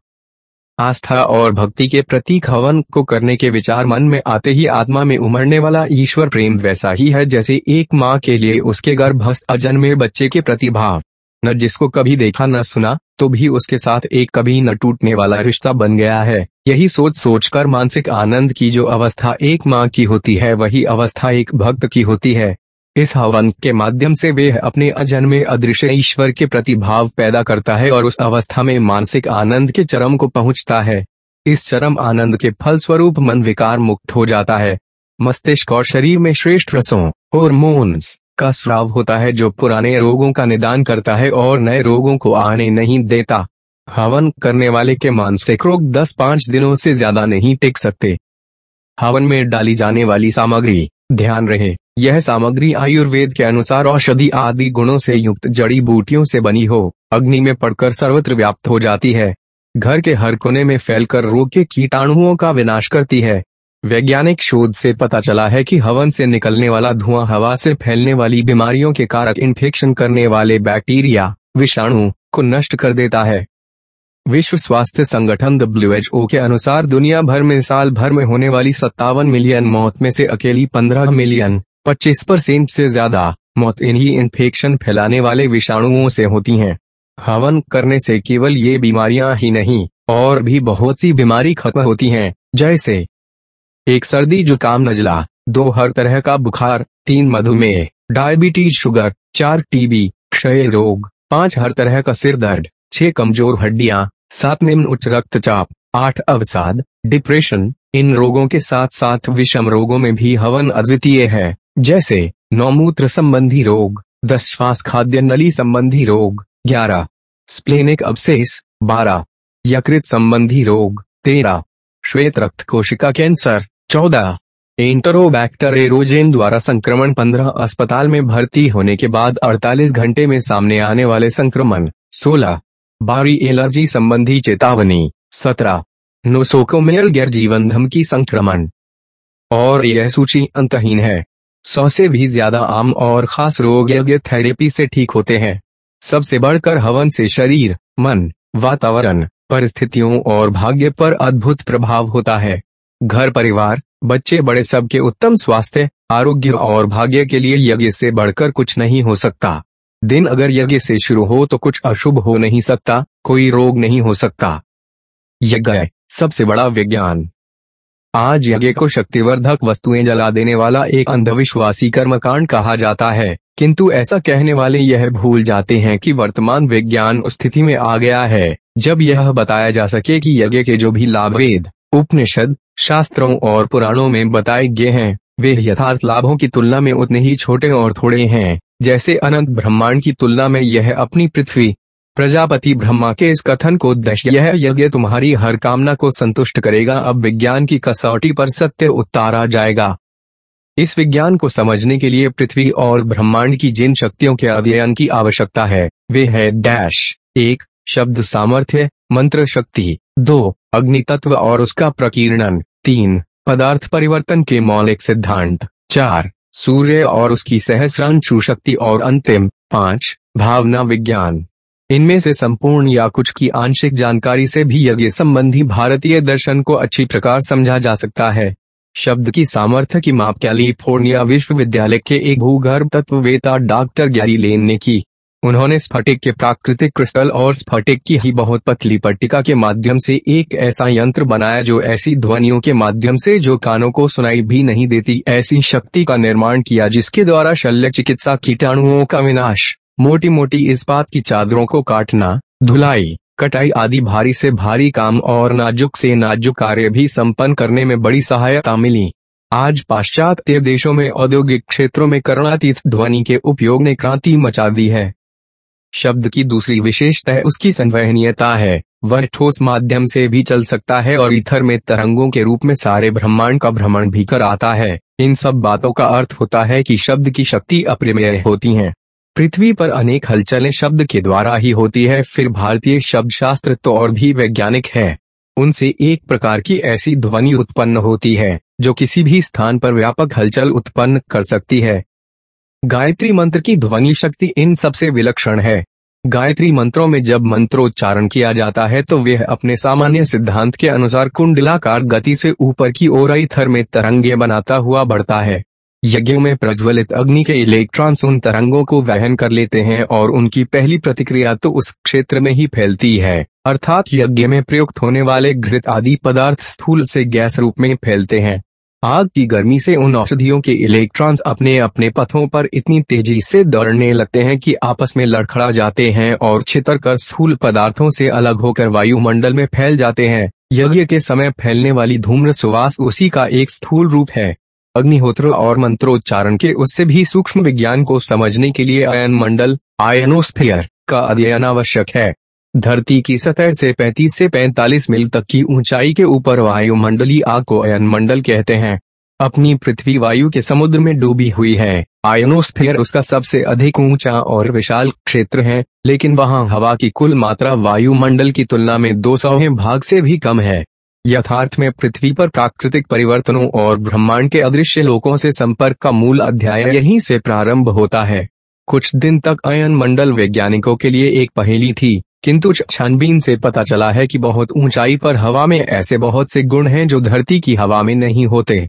A: आस्था और भक्ति के प्रतीक हवन को करने के विचार मन में आते ही आत्मा में उमड़ने वाला ईश्वर प्रेम वैसा ही है जैसे एक माँ के लिए उसके गर्भस्थ अजन्मे बच्चे के प्रति भाव न जिसको कभी देखा न सुना तो भी उसके साथ एक कभी न टूटने वाला रिश्ता बन गया है। यही सोच सोचकर मानसिक आनंद की जो अवस्था एक माँ की होती है, वही अवस्था एक भक्त की होती है। इस हवन के माध्यम से वे अपने अजन्मे अदृश्य ईश्वर के प्रति भाव पैदा करता है और उस अवस्था में मानसिक आनंद के चरम को पहुँचता है। इस चरम आनंद के फल स्वरूप मन विकार मुक्त हो जाता है। मस्तिष्क और शरीर में श्रेष्ठ रसों हॉर्मोन्स का स्राव होता है जो पुराने रोगों का निदान करता है और नए रोगों को आने नहीं देता। हवन करने वाले के मानसिक रोग दस पाँच दिनों से ज़्यादा नहीं टिक सकते। हवन में डाली जाने वाली सामग्री ध्यान रहे। यह सामग्री आयुर्वेद के अनुसार औषधि आदि गुणों से युक्त जड़ी बूटियों से बनी हो। अग्नि में पड़कर सर्वत्र व्याप्त हो जाती है। घर के हर कोने में फैलकर रोग के कीटाणुओं का विनाश करती है। वैज्ञानिक शोध से पता चला है कि हवन से निकलने वाला धुआँ हवा से फैलने वाली बीमारियों के कारक इन्फेक्शन करने वाले बैक्टीरिया विषाणु, को नष्ट कर देता है। विश्व स्वास्थ्य संगठन डब्ल्यूएचओ के अनुसार दुनिया भर में साल भर में होने वाली सत्तावन मिलियन मौत में से अकेली पंद्रह मिलियन पच्चीस परसेंट से ज़्यादा मौत इन्हीं इन्फेक्शन फैलाने वाले विषाणुओं से होती हैं। हवन करने से केवल ये बीमारियाँ ही नहीं और भी बहुत सी बीमारी खत्म होती हैं, जैसे एक सर्दी जुकाम नजला दो हर तरह का बुखार तीन मधुमेह डायबिटीज़ शुगर चार टीबी क्षय रोग पाँच हर तरह का सिर दर्द छह कमज़ोर हड्डियाँ, सात निम्न उच्च रक्तचाप, आठ अवसाद डिप्रेशन इन रोगों के साथ साथ विषम रोगों में भी हवन अद्वितीय है, जैसे नौमूत्र संबंधी रोग, दस श्वास खाद्य नली संबंधी रोग, ग्यारह स्प्लेनिक अवशेष बारह यकृत संबंधी रोग, तेरह श्वेत रक्त कोशिका कैंसर, चौदह एंटरोबैक्टर एरोजेन द्वारा संक्रमण 15 अस्पताल में भर्ती होने के बाद 48 घंटे में सामने आने वाले संक्रमण 16 बारी एलर्जी संबंधी चेतावनी, सत्रह नोसोकोमेल गैर जीवन धमकी संक्रमण। और यह सूची अंतहीन है। सौ से भी ज़्यादा आम और खास रोग यज्ञ थेरेपी से ठीक होते हैं। सबसे बढ़कर हवन से शरीर, मन, वातावरण, परिस्थितियों और भाग्य पर अद्भुत प्रभाव होता है। घर परिवार, बच्चे बड़े सबके उत्तम स्वास्थ्य, आरोग्य और भाग्य के लिए यज्ञ से बढ़कर कुछ नहीं हो सकता। दिन अगर यज्ञ से शुरू हो तो कुछ अशुभ हो नहीं सकता, कोई रोग नहीं हो सकता। यज्ञ सबसे बड़ा विज्ञान। आज यज्ञ को शक्तिवर्धक वस्तुएँ जला देने वाला एक अंधविश्वासी कर्मकांड कहा जाता है, किंतु ऐसा कहने वाले यह भूल जाते हैं कि वर्तमान विज्ञान स्थिति में आ गया है, जब यह बताया जा सके कि यज्ञ के जो भी लाभ वेद उपनिषद, शास्त्रों और पुराणों में बताए गए हैं, वे यथार्थ लाभों की तुलना में उतने ही छोटे और थोड़े हैं। जैसे अनंत ब्रह्मांड की तुलना में यह अपनी पृथ्वी, प्रजापति ब्रह्मा के इस कथन को दश यह यज्ञ तुम्हारी हर कामना को संतुष्ट करेगा। अब विज्ञान की कसौटी पर सत्य उतारा जाएगा। इस विज्ञान को समझने के लिए पृथ्वी और ब्रह्मांड की जिन शक्तियों के अध्ययन की आवश्यकता है, वे है डैश। एक, शब्द सामर्थ्य, मंत्र शक्ति। दो, अग्नि तत्व और उसका प्रकीर्णन। तीन, पदार्थ परिवर्तन के मौलिक सिद्धांत। चार सूर्य और उसकी सहस्रांशु शक्ति और अंतिम पाँच भावना विज्ञान। इनमें से संपूर्ण या कुछ की आंशिक जानकारी से भी यज्ञ संबंधी भारतीय दर्शन को अच्छी प्रकार समझा जा सकता है। शब्द की सामर्थ्य की माप कैलिफ़ोर्निया विश्वविद्यालय के एक भूगर्भ तत्ववेता डॉक्टर गैरी लेन ने की। उन्होंने स्फटिक के प्राकृतिक क्रिस्टल और स्फटिक की ही बहुत पतली पट्टिका के माध्यम से एक ऐसा यंत्र बनाया जो ऐसी ध्वनियों के माध्यम से जो कानों को सुनाई भी नहीं देती, ऐसी शक्ति का निर्माण किया जिसके द्वारा शल्य चिकित्सा कीटाणुओं का विनाश मोटी मोटी इस्पात की चादरों को काटना, धुलाई, कटाई आदि भारी से भारी काम और नाजुक से नाजुक कार्य भी संपन्न करने में बड़ी सहायता मिली। आज पाश्चात्य देशों में औद्योगिक क्षेत्रों में करुणातीत ध्वनि के उपयोग ने क्रांति मचा दी है। शब्द की दूसरी विशेषता उसकी संवहनीयता है। वह ठोस माध्यम से भी चल सकता है और इथर में तरंगों के रूप में सारे ब्रह्मांड का भ्रमण भी कर आता है। इन सब बातों का अर्थ होता है कि शब्द की शक्ति अप्रिमेय होती है। पृथ्वी पर अनेक हलचलें शब्द के द्वारा ही होती है, फिर भारतीय शब्द शास्त्र तो और भी वैज्ञानिक है। उनसे एक प्रकार की ऐसी ध्वनि उत्पन्न होती है, जो किसी भी स्थान पर व्यापक हलचल उत्पन्न कर सकती है। गायत्री मंत्र की ध्वनि शक्ति इन सबसे विलक्षण है। गायत्री मंत्रों में जब मंत्रोच्चारण किया जाता है तो वह अपने सामान्य सिद्धांत के अनुसार कुंडलाकार गति से ऊपर की ओर थर में तरंगे बनाता हुआ बढ़ता है। यज्ञों में प्रज्वलित अग्नि के इलेक्ट्रॉन्स उन तरंगों को वहन कर लेते हैं और उनकी पहली प्रतिक्रिया तो उस क्षेत्र में ही फैलती है। अर्थात यज्ञ में प्रयुक्त होने वाले घृत आदि पदार्थ स्थूल से गैस रूप में फैलते हैं। आग की गर्मी से उन औषधियों के इलेक्ट्रॉन्स अपने अपने पथों पर इतनी तेज़ी से दौड़ने लगते हैं कि आपस में लड़खड़ा जाते हैं और छितर कर स्थूल पदार्थों से अलग होकर वायुमंडल में फैल जाते हैं। यज्ञ के समय फैलने वाली धूम्र सुवास उसी का एक स्थूल रूप है। अग्निहोत्र और मंत्रोच्चारण के उससे भी सूक्ष्म विज्ञान को समझने के लिए आयन मंडल, आयनोस्फेयर का अध्ययन आवश्यक है। धरती की सतह से 35 से 45 मील तक की ऊंचाई के ऊपर वायुमंडली आग को अयन मंडल कहते हैं। अपनी पृथ्वी वायु के समुद्र में डूबी हुई है। आयनोस्फेयर उसका सबसे अधिक ऊँचा और विशाल क्षेत्र है, लेकिन वहाँ हवा की कुल मात्रा वायुमंडल की तुलना में दो भाग से भी कम है। यथार्थ में पृथ्वी पर प्राकृतिक परिवर्तनों और ब्रह्मांड के अदृश्य लोकों से संपर्क का मूल अध्याय यहीं से प्रारंभ होता है। कुछ दिन तक अयन मंडल वैज्ञानिकों के लिए एक पहेली थी। किंतु छानबीन से पता चला है कि बहुत ऊंचाई पर हवा में ऐसे बहुत से गुण हैं जो धरती की हवा में नहीं होते।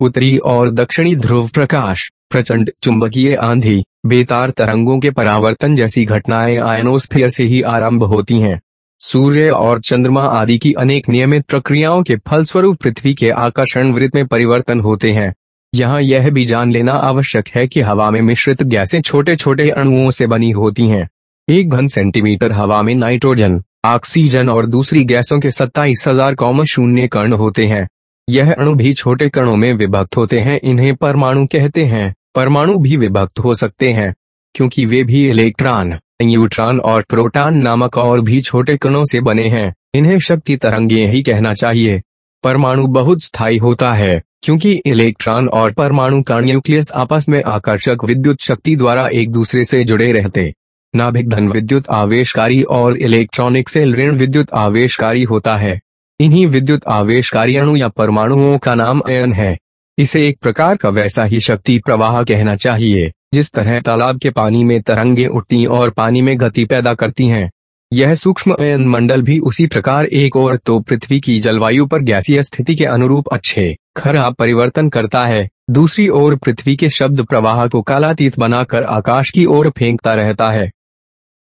A: उत्तरी और दक्षिणी ध्रुव प्रकाश, प्रचंड चुंबकीय आंधी, बेतार तरंगों के परावर्तन जैसी घटनाएँ आयनोस्फीयर से ही आरंभ होती हैं। सूर्य और चंद्रमा आदि की अनेक नियमित प्रक्रियाओं के फलस्वरूप पृथ्वी के आकर्षण वृत्त में परिवर्तन होते हैं। यहाँ यह भी जान लेना आवश्यक है कि हवा में मिश्रित गैसें छोटे छोटे अणुओं से बनी होती हैं। एक घन सेंटीमीटर हवा में नाइट्रोजन, ऑक्सीजन और दूसरी गैसों के सत्ताईस हज़ार कौम शून्य कर्ण होते हैं। यह अणु भी छोटे कणों में विभक्त होते हैं, इन्हें परमाणु कहते हैं। परमाणु भी विभक्त हो सकते हैं, क्योंकि वे भी इलेक्ट्रॉन, न्यूट्रॉन और प्रोटॉन नामक और भी छोटे कणों से बने हैं। इन्हें शक्ति तरंगे ही कहना चाहिए। परमाणु बहुत स्थायी होता है, क्योंकि इलेक्ट्रॉन और परमाणु का न्यूक्लियस आपस में आकर्षक विद्युत शक्ति द्वारा एक दूसरे से जुड़े रहते। नाभिक धन विद्युत आवेशकारी और इलेक्ट्रॉनिक सेल ऋण विद्युत आवेशकारी होता है। इन्हीं विद्युत आवेशकारी अणु या परमाणुओं का नाम अयन है। इसे एक प्रकार का वैसा ही शक्ति प्रवाह कहना चाहिए, जिस तरह तालाब के पानी में तरंगे उठती और पानी में गति पैदा करती हैं। यह सूक्ष्म अयन मंडल भी उसी प्रकार एक और तो पृथ्वी की जलवायु पर गैसीय स्थिति के अनुरूप अच्छे खराब परिवर्तन करता है। दूसरी ओर पृथ्वी के शब्द प्रवाह को कालातीत बनाकर आकाश की ओर फेंकता रहता है।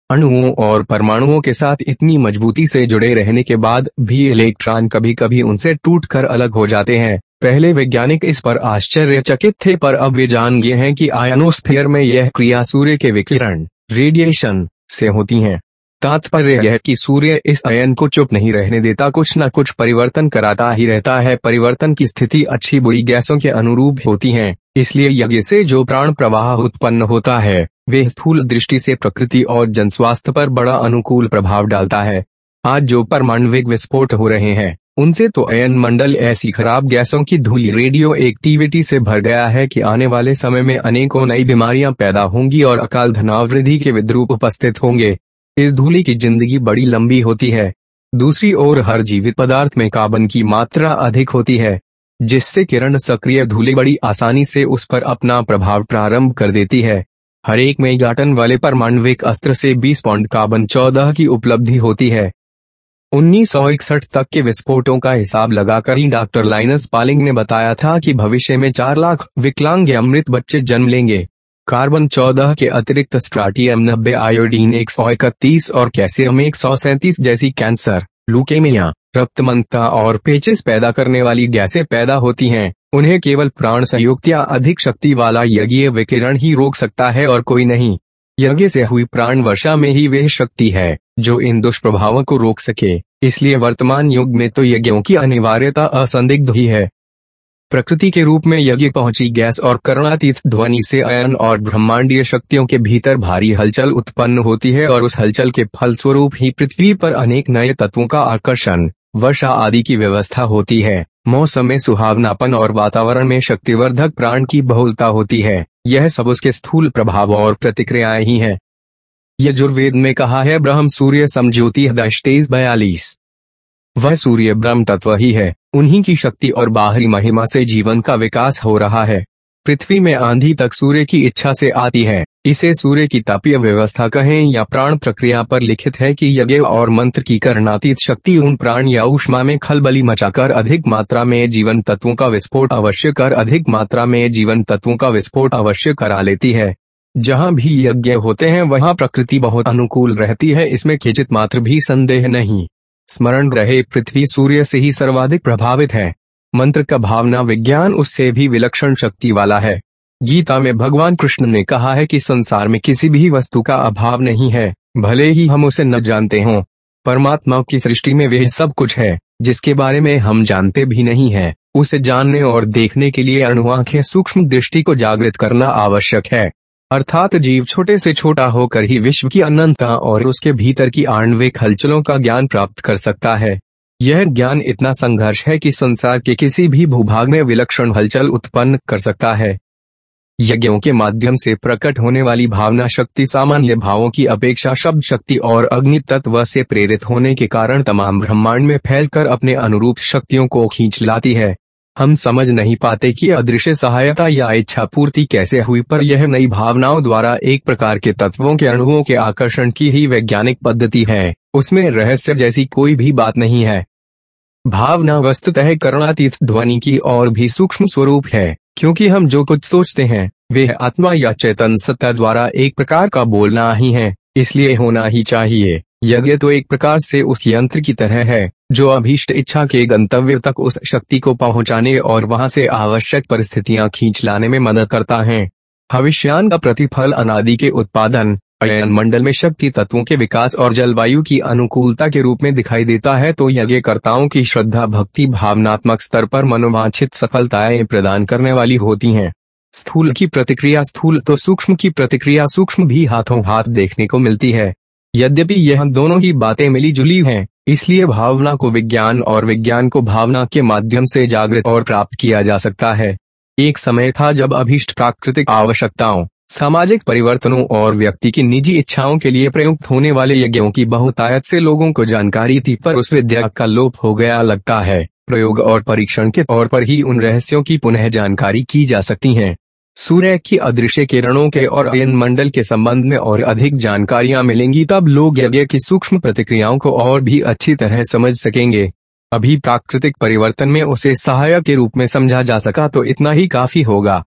A: अणुओं और परमाणुओं के साथ इतनी मजबूती से जुड़े रहने के बाद भी इलेक्ट्रॉन कभी कभी उनसे टूटकर अलग हो जाते हैं। पहले वैज्ञानिक इस पर आश्चर्यचकित थे, पर अब वे जान गए हैं कि आयनोस्फीयर में यह क्रिया सूर्य के विकिरण, रेडिएशन, से होती है। तात्पर्य यह कि सूर्य इस अयन को चुप नहीं रहने देता, कुछ न कुछ परिवर्तन कराता ही रहता है। परिवर्तन की स्थिति अच्छी बुरी गैसों के अनुरूप होती है। इसलिए यज्ञ से जो प्राण प्रवाह उत्पन्न होता है, वे स्थूल दृष्टि से प्रकृति और जनस्वास्थ्य पर बड़ा अनुकूल प्रभाव डालता है। आज जो परमाणविक विस्फोट हो रहे हैं, उनसे तो अयन मंडल ऐसी खराब गैसों की धूल, रेडियो एक्टिविटी से भर गया है कि आने वाले समय में अनेकों नई बीमारियाँ पैदा होंगी और अकाल धनावृद्धि के विद्रूप उपस्थित होंगे। इस धूली की ज़िंदगी बड़ी लंबी होती है। दूसरी ओर हर जीवित पदार्थ में कार्बन की मात्रा अधिक होती है। जिससे किरण सक्रिय धूले बड़ी आसानी से उस पर अपना प्रभाव प्रारंभ कर देती है। हर एक मेगाटन वाले परमाणविक अस्त्र से 20 पौंड कार्बन 14 की उपलब्धि होती है। 1961 तक के विस्फोटों का हिसाब लगाकर ही डॉक्टर लाइनस पालिंग ने बताया था कि भविष्य में चार लाख विकलांग अमृत बच्चे जन्म लेंगे। कार्बन 14 के अतिरिक्त स्ट्राटियम नब्बे आयोडीन एक सौ इकतीस और कैल्शियम एक जैसी कैंसर। लुकेमिया रक्तमंता और पेचिस पैदा करने वाली गैसें पैदा होती हैं। उन्हें केवल प्राण संयुक्त या अधिक शक्ति वाला यज्ञ विकिरण ही रोक सकता है और कोई नहीं। यज्ञ से हुई प्राण वर्षा में ही वह शक्ति है, जो इन दुष्प्रभावों को रोक सके। इसलिए वर्तमान युग में तो यज्ञों की अनिवार्यता असंदिग्ध ही है। प्रकृति के रूप में यज्ञ पहुँची गैस और करुणातीत ध्वनि से अयन और ब्रह्मांडीय शक्तियों के भीतर भारी हलचल उत्पन्न होती है और उस हलचल के फलस्वरूप ही पृथ्वी पर अनेक नए तत्वों का आकर्षण, वर्षा आदि की व्यवस्था होती है। मौसम में सुहावनापन और वातावरण में शक्तिवर्धक प्राण की बहुलता होती है। यह सब उसके स्थूल प्रभाव और प्रतिक्रियाएँ ही है। यजुर्वेद में कहा है, ब्रह्म सूर्य समझौती तेईस बयालीस। वह सूर्य ब्रह्म तत्व ही है। उन्हीं की शक्ति और बाहरी महिमा से जीवन का विकास हो रहा है। पृथ्वी में आंधी तक सूर्य की इच्छा से आती है। इसे सूर्य की तापीय व्यवस्था कहें या प्राण प्रक्रिया पर लिखित है कि यज्ञ और मंत्र की करणातीत शक्ति उन प्राण या उष्मा में खलबली मचाकर अधिक मात्रा में जीवन तत्वों का विस्फोट अवश्य कर अधिक मात्रा में जीवन तत्वों का विस्फोट अवश्य करा लेती है। जहाँ भी यज्ञ होते हैं, वहाँ प्रकृति बहुत अनुकूल रहती है, इसमें खिचित मात्र भी संदेह नहीं। स्मरण रहे, पृथ्वी सूर्य से ही सर्वाधिक प्रभावित है। मंत्र का भावना विज्ञान उससे भी विलक्षण शक्ति वाला है। गीता में भगवान कृष्ण ने कहा है कि संसार में किसी भी वस्तु का अभाव नहीं है, भले ही हम उसे न जानते हों। परमात्मा की सृष्टि में वह सब कुछ है, जिसके बारे में हम जानते भी नहीं है। उसे जानने और देखने के लिए अणुआंखें सूक्ष्म दृष्टि को जागृत करना आवश्यक है। अर्थात जीव छोटे से छोटा होकर ही विश्व की अनंतता और उसके भीतर की आणविक हलचलों का ज्ञान प्राप्त कर सकता है। यह ज्ञान इतना संघर्ष है कि संसार के किसी भी भूभाग में विलक्षण हलचल उत्पन्न कर सकता है। यज्ञों के माध्यम से प्रकट होने वाली भावना शक्ति सामान्य भावों की अपेक्षा शब्द शक्ति और अग्नि तत्व से प्रेरित होने के कारण तमाम ब्रह्मांड में फैलकर अपने अनुरूप शक्तियों को खींच लाती है। हम समझ नहीं पाते कि अदृश्य सहायता या इच्छा पूर्ति कैसे हुई, पर यह नई भावनाओं द्वारा एक प्रकार के तत्वों के अणुओं के आकर्षण की ही वैज्ञानिक पद्धति है। उसमें रहस्य जैसी कोई भी बात नहीं है। भावना वस्तुतः करुणातीत ध्वनि की और भी सूक्ष्म स्वरूप है, क्योंकि हम जो कुछ सोचते हैं वे आत्मा या चेतन सत्ता द्वारा एक प्रकार का बोलना ही है, इसलिए होना ही चाहिए। यज्ञ तो एक प्रकार से उस यंत्र की तरह है, जो अभीष्ट इच्छा के गंतव्य तक उस शक्ति को पहुँचाने और वहाँ से आवश्यक परिस्थितियाँ खींच लाने में मदद करता है। भविष्यान का प्रतिफल अनादि के उत्पादन, अयन मंडल में शक्ति तत्वों के विकास और जलवायु की अनुकूलता के रूप में दिखाई देता है तो यज्ञकर्ताओं की श्रद्धा, भक्ति, भावनात्मक स्तर पर मनोवांछित सफलताएँ प्रदान करने वाली होती हैं। स्थूल की प्रतिक्रिया स्थूल तो सूक्ष्म की प्रतिक्रिया सूक्ष्म भी हाथों हाथ देखने को मिलती है। यद्यपि यह दोनों ही बातें मिली जुली हैं, इसलिए भावना को विज्ञान और विज्ञान को भावना के माध्यम से जागृत और प्राप्त किया जा सकता है। एक समय था जब अभीष्ट प्राकृतिक आवश्यकताओं सामाजिक परिवर्तनों और व्यक्ति की निजी इच्छाओं के लिए प्रयुक्त होने वाले यज्ञों की बहुतायत से लोगों को जानकारी थी पर उस विद्या का लोप हो गया लगता है। प्रयोग और परीक्षण के तौर पर ही उन रहस्यों की पुनः जानकारी की जा सकती है। सूर्य की अदृश्य किरणों के और अयन मंडल के संबंध में और अधिक जानकारियाँ मिलेंगी, तब लोग यज्ञ की सूक्ष्म प्रतिक्रियाओं को और भी अच्छी तरह समझ सकेंगे। अभी प्राकृतिक परिवर्तन में उसे सहायक के रूप में समझा जा सका तो इतना ही काफ़ी होगा।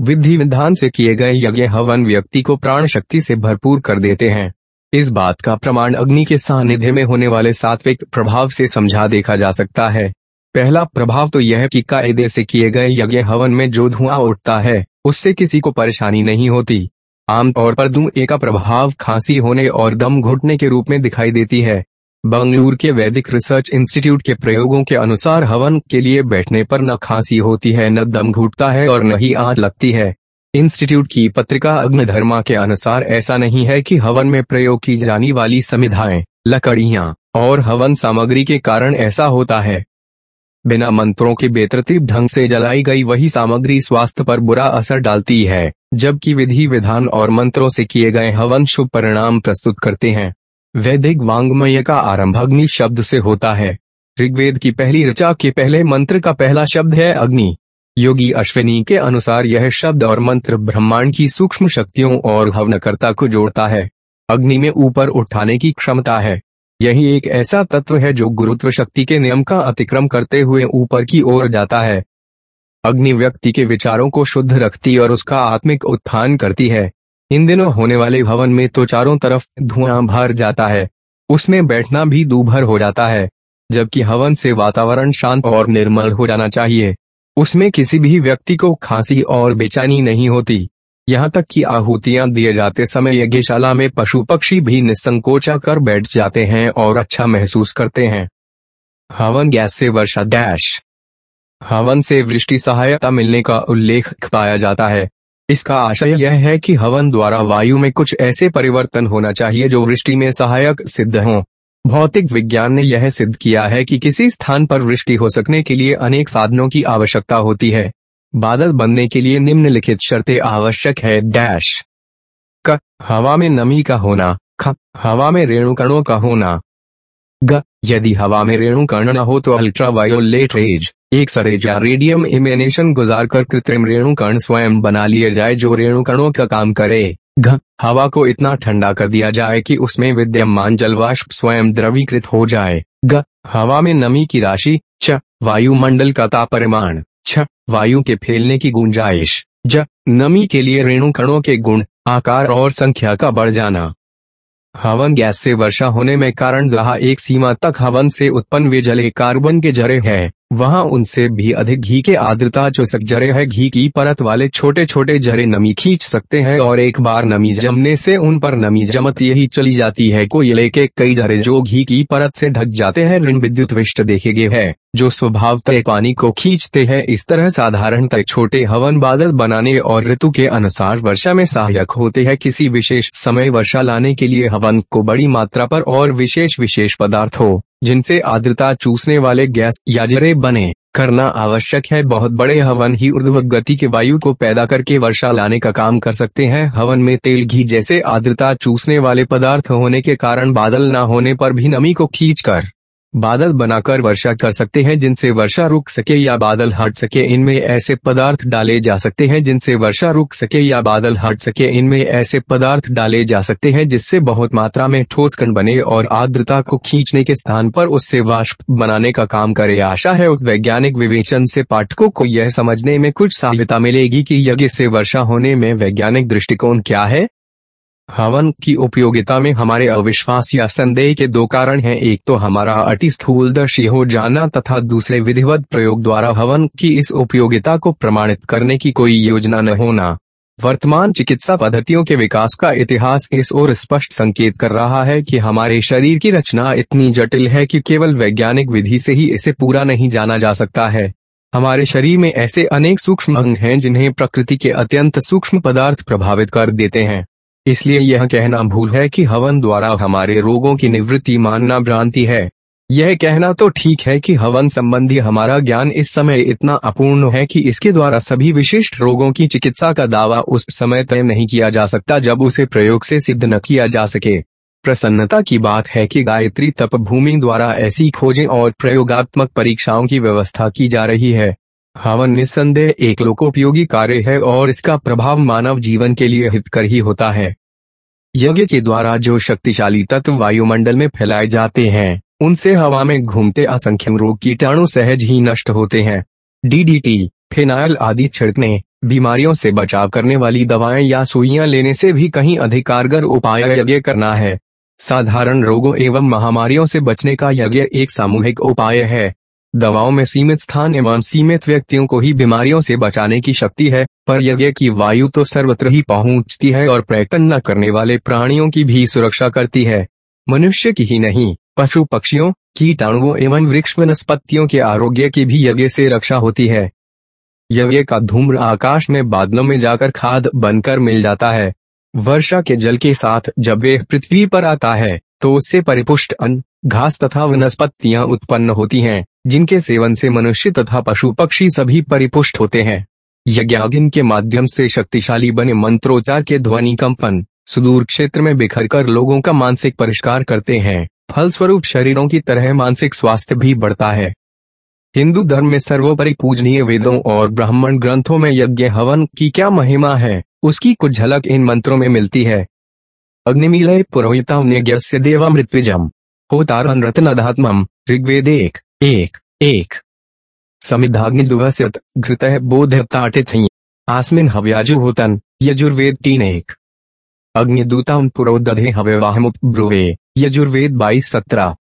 A: विधि विधान से किए गए यज्ञ हवन व्यक्ति को प्राण शक्ति से भरपूर कर देते हैं। इस बात का प्रमाण अग्नि के सानिध्य में होने वाले सात्विक प्रभाव से समझा देखा जा सकता है। पहला प्रभाव तो यह कि कायदे से किए गए यज्ञ हवन में जो धुआँ उठता है, उससे किसी को परेशानी नहीं होती। आमतौर पर धुएँ का प्रभाव खांसी होने और दम घुटने के रूप में दिखाई देती है। बंगलुरु के वैदिक रिसर्च इंस्टीट्यूट के प्रयोगों के अनुसार हवन के लिए बैठने पर न खांसी होती है, न दम घुटता है और न ही आँच लगती है। इंस्टीट्यूट की पत्रिका अग्निधर्मा के अनुसार ऐसा नहीं है कि हवन में प्रयोग की जाने वाली समिधाएँ, लकड़ियाँ और हवन सामग्री के कारण ऐसा होता है। बिना मंत्रों के बेतरतीब ढंग से जलाई गई वही सामग्री स्वास्थ्य पर बुरा असर डालती है, जबकि विधि विधान और मंत्रों से किए गए हवन शुभ परिणाम प्रस्तुत करते हैं। वैदिक वांग्मय का आरंभ अग्नि शब्द से होता है। ऋग्वेद की पहली ऋचा के पहले मंत्र का पहला शब्द है अग्नि। योगी अश्विनी के अनुसार यह शब्द और मंत्र ब्रह्मांड की सूक्ष्म शक्तियों और हवनकर्ता को जोड़ता है। अग्नि में ऊपर उठाने की क्षमता है। यही एक ऐसा तत्व है जो गुरुत्व शक्ति के नियम का अतिक्रम करते हुए ऊपर की ओर जाता है। अग्नि व्यक्ति के विचारों को शुद्ध रखती और उसका आत्मिक उत्थान करती है। इन दिनों होने वाले भवन में तो चारों तरफ़ धुआँ भर जाता है। उसमें बैठना भी दूभर हो जाता है। जबकि हवन से वातावरण शांत और निर्मल हो जाना चाहिए। उसमें किसी भी व्यक्ति को खांसी और बेचैनी नहीं होती। यहाँ तक कि आहुतियाँ दिए जाते समय यज्ञशाला में पशु पक्षी भी निसंकोचा कर बैठ जाते हैं और अच्छा महसूस करते हैं। हवन गैस से वर्षा डैश। हवन से वृष्टि सहायता मिलने का उल्लेख पाया जाता है। इसका आशय यह है कि हवन द्वारा वायु में कुछ ऐसे परिवर्तन होना चाहिए जो वृष्टि में सहायक सिद्ध हों। भौतिक विज्ञान ने यह सिद्ध किया है कि किसी स्थान पर वृष्टि हो सकने के लिए अनेक साधनों की आवश्यकता होती है। बादल बनने के लिए निम्नलिखित शर्तें आवश्यक है। डैश। क। हवा में नमी का होना। ख। हवा में रेणुकणों का होना। ग। यदि हवा में रेणुकण न हो तो अल्ट्रावायोलेट रेज। एक सरेज या रेडियम इमेनेशन गुजार कर कृत्रिम रेणुकण स्वयं बना लिए जाए जो रेणुकणों का काम करे। घ। हवा को इतना ठंडा कर दिया जाए कि उसमें विद्यमान जलवाष्प स्वयं द्रवीकृत हो जाए। ग। हवा में नमी की राशि। च। वायुमंडल का तापरिमाण छ, वायु के फैलने की गुंजाइश। ज, नमी के लिए रेणु कणों के गुण, आकार और संख्या का बढ़ जाना। हवन गैस से वर्षा होने में कारण जहाँ एक सीमा तक हवन से उत्पन्न वे जले कार्बन के जरे हैं। वहाँ उनसे भी अधिक घी के आर्द्रता चुसक जरे है। घी की परत वाले छोटे छोटे जरे नमी खींच सकते हैं और एक बार नमी जमने से उन पर नमी जमत यही चली जाती है। कोयले के कई जरे जो घी की परत से ढक जाते हैं। ऋण विद्युत विष्ट देखे गए है, जो स्वभावतः पानी को खींचते हैं। इस तरह साधारणतः छोटे हवन बादल बनाने और ऋतु के अनुसार वर्षा में सहायक होते हैं। किसी विशेष समय वर्षा लाने के लिए हवन को बड़ी मात्रा पर और विशेष विशेष पदार्थ जिनसे आर्द्रता चूसने वाले गैस या जरे बने। करना आवश्यक है, बहुत बड़े हवन ही ऊर्ध्व गति के वायु को पैदा करके वर्षा लाने का काम कर सकते हैं। हवन में तेल, घी जैसे आर्द्रता चूसने वाले पदार्थ होने के कारण बादल न होने पर भी नमी को खींचकर बादल बनाकर वर्षा कर सकते हैं जिनसे वर्षा रुक सके या बादल हट सके। इनमें ऐसे पदार्थ डाले जा सकते हैं जिनसे वर्षा रुक सके या बादल हट सके। इनमें ऐसे पदार्थ डाले जा सकते हैं जिससे बहुत मात्रा में ठोस कण बने और आर्द्रता को खींचने के स्थान पर उससे वाष्प बनाने का काम करे। आशा है उस वैज्ञानिक विवेचन से पाठकों को यह समझने में कुछ सहायता मिलेगी कि यज्ञ से वर्षा होने में वैज्ञानिक दृष्टिकोण क्या है। हवन की उपयोगिता में हमारे अविश्वास या संदेह के दो कारण हैं। एक तो हमारा अति स्थूल स्थूलदर्शी हो जाना तथा दूसरे विधिवत प्रयोग द्वारा हवन की इस उपयोगिता को प्रमाणित करने की कोई योजना न होना। वर्तमान चिकित्सा पद्धतियों के विकास का इतिहास इस ओर स्पष्ट संकेत कर रहा है कि हमारे शरीर की रचना इतनी जटिल है कि केवल वैज्ञानिक विधि से ही इसे पूरा नहीं जाना जा सकता है। हमारे शरीर में ऐसे अनेक सूक्ष्म अंग हैं जिन्हें प्रकृति के अत्यंत सूक्ष्म पदार्थ प्रभावित कर देते हैं। इसलिए यह कहना भूल है कि हवन द्वारा हमारे रोगों की निवृत्ति मानना भ्रांति है। यह कहना तो ठीक है कि हवन संबंधी हमारा ज्ञान इस समय इतना अपूर्ण है कि इसके द्वारा सभी विशिष्ट रोगों की चिकित्सा का दावा उस समय तय नहीं किया जा सकता जब उसे प्रयोग से सिद्ध न किया जा सके। प्रसन्नता की बात है कि गायत्री तप भूमि द्वारा ऐसी खोजें और प्रयोगात्मक परीक्षाओं की व्यवस्था की जा रही है। हवन निस्संदेह एक लोकोपयोगी कार्य है और इसका प्रभाव मानव जीवन के लिए हितकर ही होता है। यज्ञ के द्वारा जो शक्तिशाली तत्व वायुमंडल में फैलाए जाते हैं, उनसे हवा में घूमते असंख्य रोग कीटाणु सहज ही नष्ट होते हैं। डीडीटी फिनाइल आदि छिड़कने, बीमारियों से बचाव करने वाली दवाएँ या सुइयाँ लेने से भी कहीं अधिक कारगर उपाय यज्ञ करना है। साधारण रोगों एवं महामारियों से बचने का यज्ञ एक सामूहिक उपाय है। दवाओं में सीमित स्थान एवं सीमित व्यक्तियों को ही बीमारियों से बचाने की शक्ति है, पर यज्ञ की वायु तो सर्वत्र ही पहुँचती है और प्रयत्न न करने वाले प्राणियों की भी सुरक्षा करती है। मनुष्य की ही नहीं, पशु पक्षियों, कीटाणुओं एवं वृक्ष वनस्पतियों के आरोग्य की भी यज्ञ से रक्षा होती है। यज्ञ का धूम्र आकाश में बादलों में जाकर खाद बनकर मिल जाता है। वर्षा के जल के साथ जब वे पृथ्वी पर आता है तो उससे परिपुष्ट अन्न, घास तथा वनस्पतियाँ उत्पन्न होती हैं, जिनके सेवन से मनुष्य तथा पशु पक्षी सभी परिपुष्ट होते हैं। यज्ञागिन के माध्यम से शक्तिशाली बने मंत्रोच्चार के ध्वनि कंपन, सुदूर क्षेत्र में बिखर कर लोगों का मानसिक परिष्कार करते हैं, फलस्वरूप शरीरों की तरह मानसिक स्वास्थ्य भी बढ़ता है। हिंदू धर्म में सर्वोपरि पूजनीय वेदों और ब्राह्मण ग्रंथों में यज्ञ हवन की क्या महिमा है, उसकी कुछ झलक इन मंत्रों में मिलती है। अग्निमीलय पुरोहिता से देवामृतविजम होतारन रत्नधात्मम ऋग्वेद एक। एक। एक। समिधाग्निदुभस्यत घृत बोधताटित आस्मिन हव्याजु होतन यजुर्वेद तीन एक। अग्निदूतम पुरोदधे हव्यवाहमुपब्रुवे यजुर्वेद बाईस सत्रह।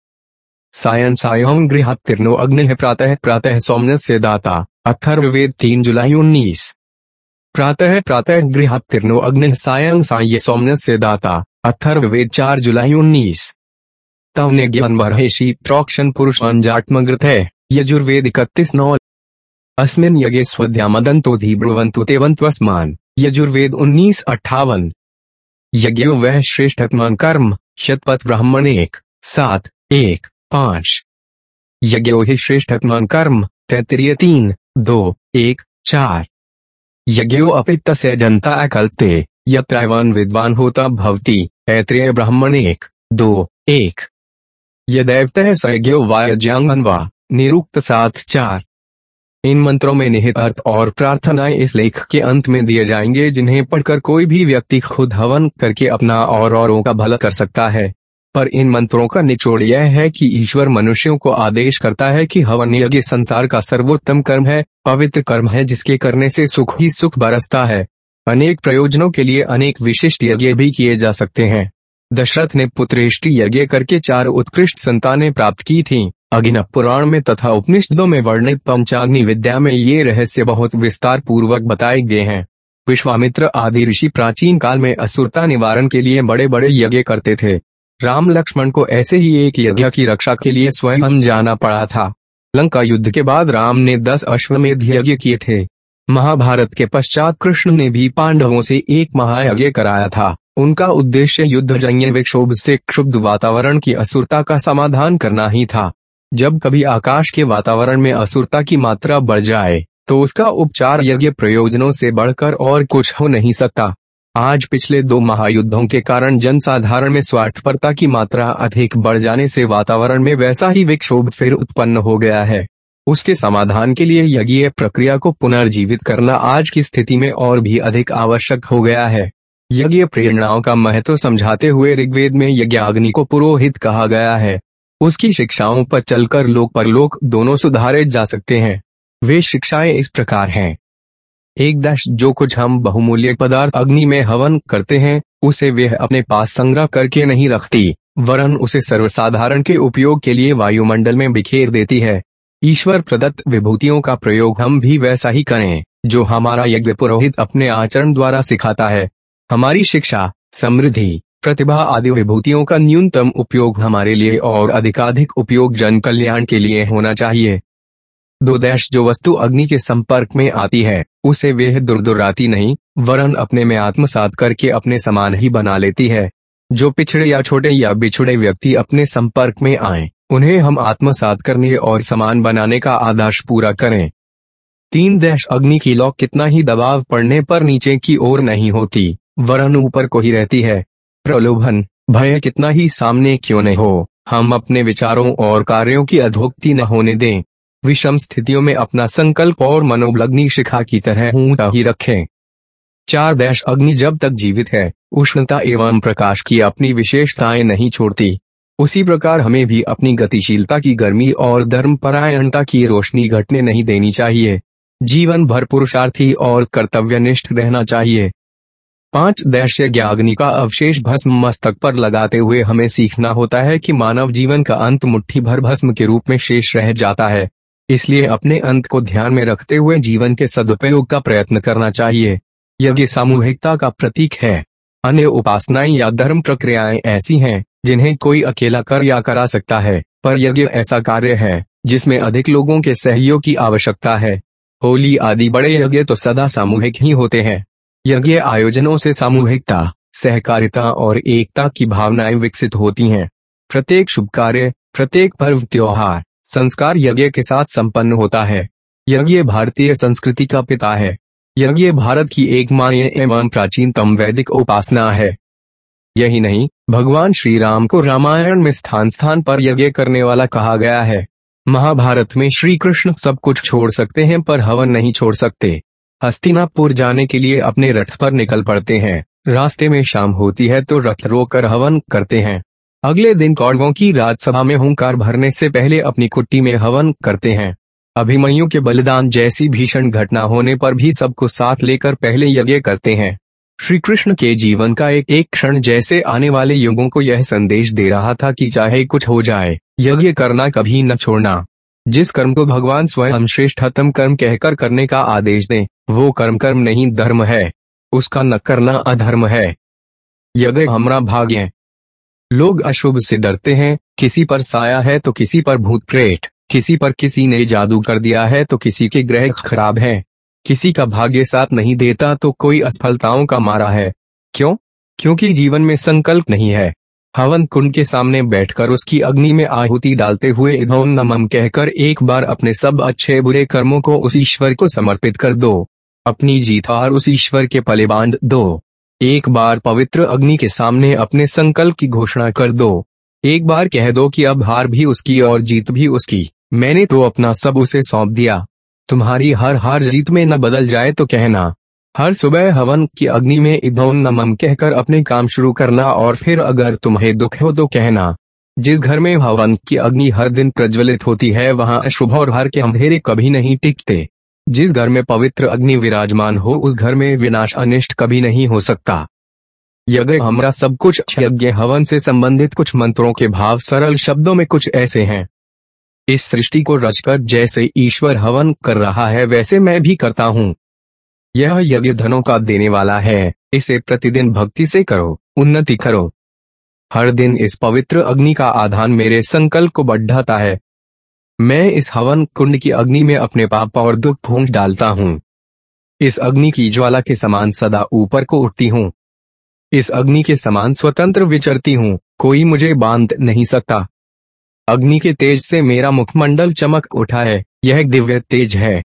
A: सायं सायों गृहात्तीर्णो अग्नि प्रातः प्रातः सौम्य से दाता। अथर्ववेद तीन जुलाई उन्नीस। प्रातः प्रातः गृहात्तीर्णो अग्नि सायं साय सौम्य से दाता। अथर्ववेद चार जुलाई उन्नीस। तव ने ज्ञान बरहेशी प्रोक्षण पुरुष अंजात्मग्रत है। यजुर्वेद इकतीस नौ। अस्मिन यज्ञ स्वद्यामदंतो धीब्रुवंतु तेवंत्वस्मान यजुर्वेद उन्नीस अट्ठावन। यज्ञ वह श्रेष्ठ कर्म, शतपथ ब्राह्मण एक, सात, एक, पाँच। यज्ञ ही श्रेष्ठ कर्म तैतरीय तीन, दो, एक, चार। यज्ञो अपित जनता अकल्पते। यत्रैवान विद्वान होता भवती, ऐत्रेय ब्राह्मण एक, दो, एक। यदैवत सज्ञो वायज्यांगनवा निरुक्त सात चार। इन मंत्रों में निहित अर्थ और प्रार्थनाएँ इस लेख के अंत में दिए जाएँगे, जिन्हें पढ़कर कोई भी व्यक्ति खुद हवन करके अपना और औरों का भला कर सकता है। पर इन मंत्रों का निचोड़ यह है कि ईश्वर मनुष्यों को आदेश करता है कि हवन यज्ञ संसार का सर्वोत्तम कर्म है, पवित्र कर्म है जिसके करने से सुख ही सुख बरसता है। अनेक प्रयोजनों के लिए अनेक विशिष्ट यज्ञ भी किए जा सकते हैं। दशरथ ने पुत्रेष्टि यज्ञ करके चार उत्कृष्ट संतानें प्राप्त की थीं। अगिन पुराण में तथा उपनिषदों में वर्णित पंचाग्नि विद्या में ये रहस्य बहुत विस्तार पूर्वक बताए गए हैं। विश्वामित्र आदि ऋषि प्राचीन काल में असुरता निवारण के लिए बड़े बड़े यज्ञ करते थे। राम लक्ष्मण को ऐसे ही एक यज्ञ की रक्षा के लिए स्वयं जाना पड़ा था। लंका युद्ध के बाद राम ने दस अश्वमेध यज्ञ किए थे। महाभारत के पश्चात कृष्ण ने भी पांडवों से एक महायज्ञ कराया था। उनका उद्देश्य युद्ध जन्य विक्षोभ से क्षुब्ध वातावरण की असुरता का समाधान करना ही था। जब कभी आकाश के वातावरण में असुरता की मात्रा बढ़ जाए तो उसका उपचार यज्ञ प्रयोजनों से बढ़कर और कुछ हो नहीं सकता। आज पिछले दो महायुद्धों के कारण जनसाधारण में स्वार्थपरता की मात्रा अधिक बढ़ जाने से वातावरण में वैसा ही विक्षोभ फिर उत्पन्न हो गया है। उसके समाधान के लिए यज्ञ प्रक्रिया को पुनर्जीवित करना आज की स्थिति में और भी अधिक आवश्यक हो गया है। यज्ञ प्रेरणाओं का महत्व समझाते हुए ऋग्वेद में यज्ञाग्नि को पुरोहित कहा गया है। उसकी शिक्षाओं पर चलकर लोक परलोक दोनों सुधारे जा सकते हैं। वे शिक्षाएँ इस प्रकार हैं। एक दश जो कुछ हम बहुमूल्य पदार्थ अग्नि में हवन करते हैं, उसे वे अपने पास संग्रह करके नहीं रखती, वरन उसे सर्वसाधारण के उपयोग के लिए वायुमंडल में बिखेर देती है। ईश्वर प्रदत्त विभूतियों का प्रयोग हम भी वैसा ही करें, जो हमारा यज्ञ पुरोहित अपने आचरण द्वारा सिखाता है। हमारी शिक्षा, समृद्धि, प्रतिभा आदि विभूतियों का न्यूनतम उपयोग हमारे लिए और अधिकाधिक उपयोग जन कल्याण के लिए होना चाहिए। दो देश जो वस्तु अग्नि के संपर्क में आती है, उसे वे दुर्दुराती नहीं, वरन अपने में आत्मसात करके अपने समान ही बना लेती है। जो पिछड़े या छोटे या बिछुड़े व्यक्ति अपने संपर्क में आए। उन्हें हम आत्मसात करने और समान बनाने का आदर्श पूरा करें। तीन देश अग्नि की लौ कितना ही दबाव पड़ने पर नीचे की ओर नहीं होती, वरन ऊपर को ही रहती है। प्रलोभन, भय कितना ही सामने क्यों न हो, हम अपने विचारों और कार्यों की अधोक्ति न होने दें। विषम स्थितियों में अपना संकल्प और मनोबलग्नि शिखा की तरह ऊँचा ही रखें। चार देश अग्नि जब तक जीवित है, उष्णता एवं प्रकाश की अपनी विशेषताएँ नहीं छोड़ती। उसी प्रकार हमें भी अपनी गतिशीलता की गर्मी और धर्म परायणता की रोशनी घटने नहीं देनी चाहिए। जीवन भर पुरुषार्थी और कर्तव्यनिष्ठ रहना चाहिए। पाँच, दैश्य ज्ञाग्नि का अवशेष भस्म मस्तक पर लगाते हुए हमें सीखना होता है कि मानव जीवन का अंत मुट्ठी भर भस्म के रूप में शेष रह जाता है। इसलिए अपने अंत को ध्यान में रखते हुए जीवन के सदुपयोग का प्रयत्न करना चाहिए। यज्ञ सामूहिकता का प्रतीक है। अन्य उपासनाएँ या धर्म प्रक्रियाएँ ऐसी हैं जिन्हें कोई अकेला कर या करा सकता है। पर यज्ञ ऐसा कार्य है, जिसमें अधिक लोगों के सहयोग की आवश्यकता है। होली आदि बड़े यज्ञ तो सदा सामूहिक ही होते हैं। यज्ञ आयोजनों से सामूहिकता, सहकारिता और एकता की भावनाएँ विकसित होती हैं। प्रत्येक शुभ कार्य, प्रत्येक पर्व, त्योहार, संस्कार यज्ञ के साथ संपन्न होता है। यज्ञ भारतीय संस्कृति का पिता है। यज्ञ भारत की एक मान्य एवं प्राचीनतम वैदिक उपासना है। यही नहीं भगवान श्री राम को रामायण में स्थान स्थान पर यज्ञ करने वाला कहा गया है। महाभारत में श्री कृष्ण सब कुछ छोड़ सकते हैं पर हवन नहीं छोड़ सकते। हस्तिनापुर जाने के लिए अपने रथ पर निकल पड़ते हैं। रास्ते में शाम होती है तो रथ रोकर हवन करते हैं। अगले दिन कौड़वों की राजसभा में हुंकार भरने से पहले अपनी कुट्टी में हवन करते हैं। अभिमयु के बलिदान जैसी भीषण घटना होने पर भी सबको साथ लेकर पहले यज्ञ करते हैं। श्री कृष्ण के जीवन का एक एक क्षण जैसे आने वाले युगों को यह संदेश दे रहा था कि चाहे कुछ हो जाए, यज्ञ करना कभी न छोड़ना। जिस कर्म को भगवान स्वयं श्रेष्ठतम कर्म कहकर करने का आदेश दें, वो कर्म कर्म नहीं, धर्म है। उसका न करना अधर्म है। यज्ञ हमारा भाग्य। लोग अशुभ से डरते हैं, किसी पर साया है तो किसी पर भूत प्रेत, किसी पर किसी ने जादू कर दिया है तो किसी के ग्रह खराब है। किसी का भाग्य साथ नहीं देता तो कोई असफलताओं का मारा है। क्यों? क्योंकि जीवन में संकल्प नहीं है। हवन कुंड के सामने बैठकर उसकी अग्नि में आहुति डालते हुए इधोन नमम कहकर एक बार अपने सब अच्छे बुरे कर्मों को उस ईश्वर को समर्पित कर दो। अपनी जीत और उस ईश्वर के पले बाँध दो। एक बार पवित्र अग्नि के सामने अपने संकल्प की घोषणा कर दो। एक बार कह दो कि अब हार भी उसकी और जीत भी उसकी। मैंने तो अपना सब उसे सौंप दिया। तुम्हारी हर हार जीत में न बदल जाए तो कहना। हर सुबह हवन की अग्नि में इधोन नमम कहकर अपने काम शुरू करना और फिर अगर तुम्हें दुख हो तो कहना। जिस घर में हवन की अग्नि हर दिन प्रज्वलित होती है, वहाँ अशुभ और हर के अंधेरे कभी नहीं टिकते। जिस घर में पवित्र अग्नि विराजमान हो, उस घर में विनाश अनिष्ट कभी नहीं हो सकता। यज्ञ हमारा सब कुछ यज्ञ हवन से संबंधित कुछ मंत्रों के भाव सरल शब्दों में कुछ ऐसे हैं। इस सृष्टि को रचकर जैसे ईश्वर हवन कर रहा है, वैसे मैं भी करता हूँ। यह यज्ञ धनों का देने वाला है। इसे प्रतिदिन भक्ति से करो, उन्नति करो। हर दिन इस पवित्र अग्नि का आधान मेरे संकल्प को बढ़ाता है। मैं इस हवन कुंड की अग्नि में अपने पाप और दुख फूंक डालता हूँ। इस अग्नि की ज्वाला के समान सदा ऊपर को उठती हूँ। इस अग्नि के समान स्वतंत्र विचरती हूँ। कोई मुझे बाँध नहीं सकता। अग्नि के तेज से मेरा मुखमंडल चमक उठा है, यह दिव्य तेज है।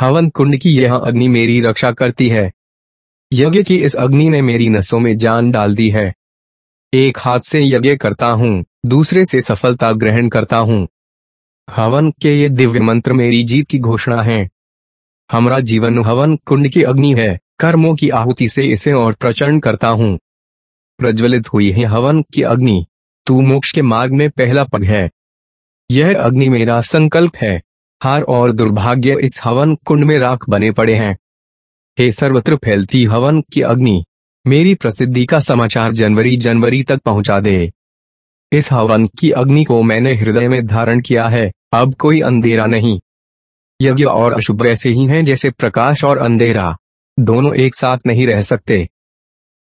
A: हवन कुंड की यह अग्नि मेरी रक्षा करती है। यज्ञ की इस अग्नि ने मेरी नसों में जान डाल दी है। एक हाथ से यज्ञ करता हूँ, दूसरे से सफलता ग्रहण करता हूँ। हवन के ये दिव्य मंत्र मेरी जीत की घोषणा है। हमारा जीवन हवन कुंड की अग्नि है, कर्मों की आहुति से इसे और प्रचंड करता हूँ। प्रज्वलित हुई है हवन की अग्नि। तू मोक्ष के मार्ग में पहला पग है। यह अग्नि मेरा संकल्प है। हार और दुर्भाग्य इस हवन कुंड में राख बने पड़े हैं। हे सर्वत्र फैलती हवन की अग्नि, मेरी प्रसिद्धि का समाचार जनवरी जनवरी तक पहुँचा दे। इस हवन की अग्नि को मैंने हृदय में धारण किया है, अब कोई अंधेरा नहीं। यज्ञ और अशुभ ऐसे ही हैं जैसे प्रकाश और अंधेरा। दोनों एक साथ नहीं रह सकते।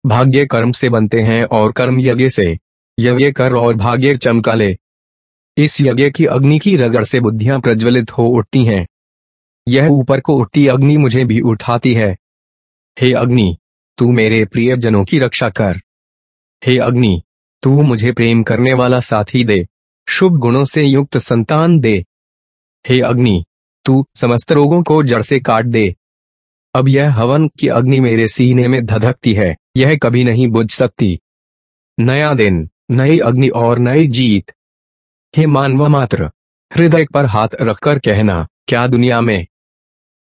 A: भाग्य कर्म से बनते हैं और कर्म यज्ञ से। यज्ञ कर और भाग्य चमका ले। इस यज्ञ की अग्नि की रगड़ से बुद्धियाँ प्रज्वलित हो उठती हैं। यह ऊपर को उठती अग्नि मुझे भी उठाती है। हे अग्नि, तू मेरे प्रिय जनों की रक्षा कर। हे अग्नि, तू मुझे प्रेम करने वाला साथी दे। शुभ गुणों से युक्त संतान दे। हे अग्नि, तू समस्त रोगों को जड़ से काट दे। अब यह हवन की अग्नि मेरे सीने में धधकती है। यह कभी नहीं बुझ सकती। नया दिन। नई अग्नि और नई जीत। हे मानव मात्र, हृदय पर हाथ रखकर कहना, क्या दुनिया में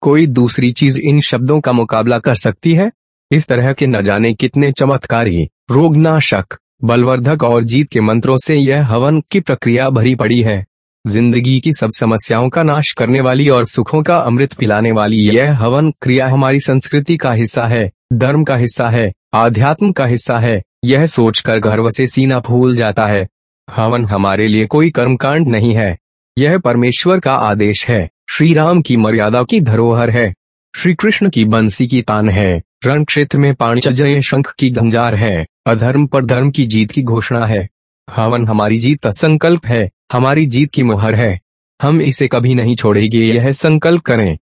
A: कोई दूसरी चीज़ इन शब्दों का मुकाबला कर सकती है? इस तरह के न जाने कितने चमत्कारी, रोगनाशक, बलवर्धक और जीत के मंत्रों से यह हवन की प्रक्रिया भरी पड़ी है। ज़िंदगी की सब समस्याओं का नाश करने वाली और सुखों का अमृत पिलाने वाली यह हवन क्रिया हमारी संस्कृति का हिस्सा है, धर्म का हिस्सा है, आध्यात्म का हिस्सा है यह सोचकर गर्व से सीना फूल जाता है। हवन हमारे लिए कोई कर्मकांड नहीं है। यह परमेश्वर का आदेश है। श्री राम की मर्यादा की धरोहर है। श्री कृष्ण की बंसी की तान है। रण क्षेत्र में पाणिचय शंख की गंजार है। अधर्म पर धर्म की जीत की घोषणा है। हवन हमारी जीत का संकल्प है। हमारी जीत की मुहर है। हम इसे कभी नहीं छोड़ेंगे। यह संकल्प करें।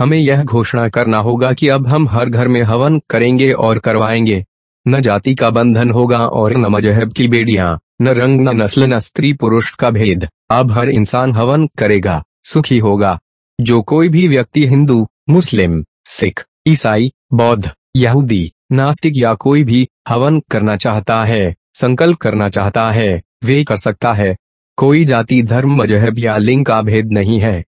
A: हमें यह घोषणा करना होगा कि अब हम हर घर में हवन करेंगे और करवाएँगे। न जाति का बंधन होगा और न मज़हब की बेड़ियाँ, न रंग, न नस्ल, न स्त्री पुरुष का भेद। अब हर इंसान हवन करेगा, सुखी होगा। जो कोई भी व्यक्ति हिंदू, मुस्लिम, सिख, ईसाई, बौद्ध, यहूदी, नास्तिक या कोई भी हवन करना चाहता है, संकल्प करना चाहता है, वे कर सकता है। कोई जाति, धर्म, मज़हब या लिंग का भेद नहीं है।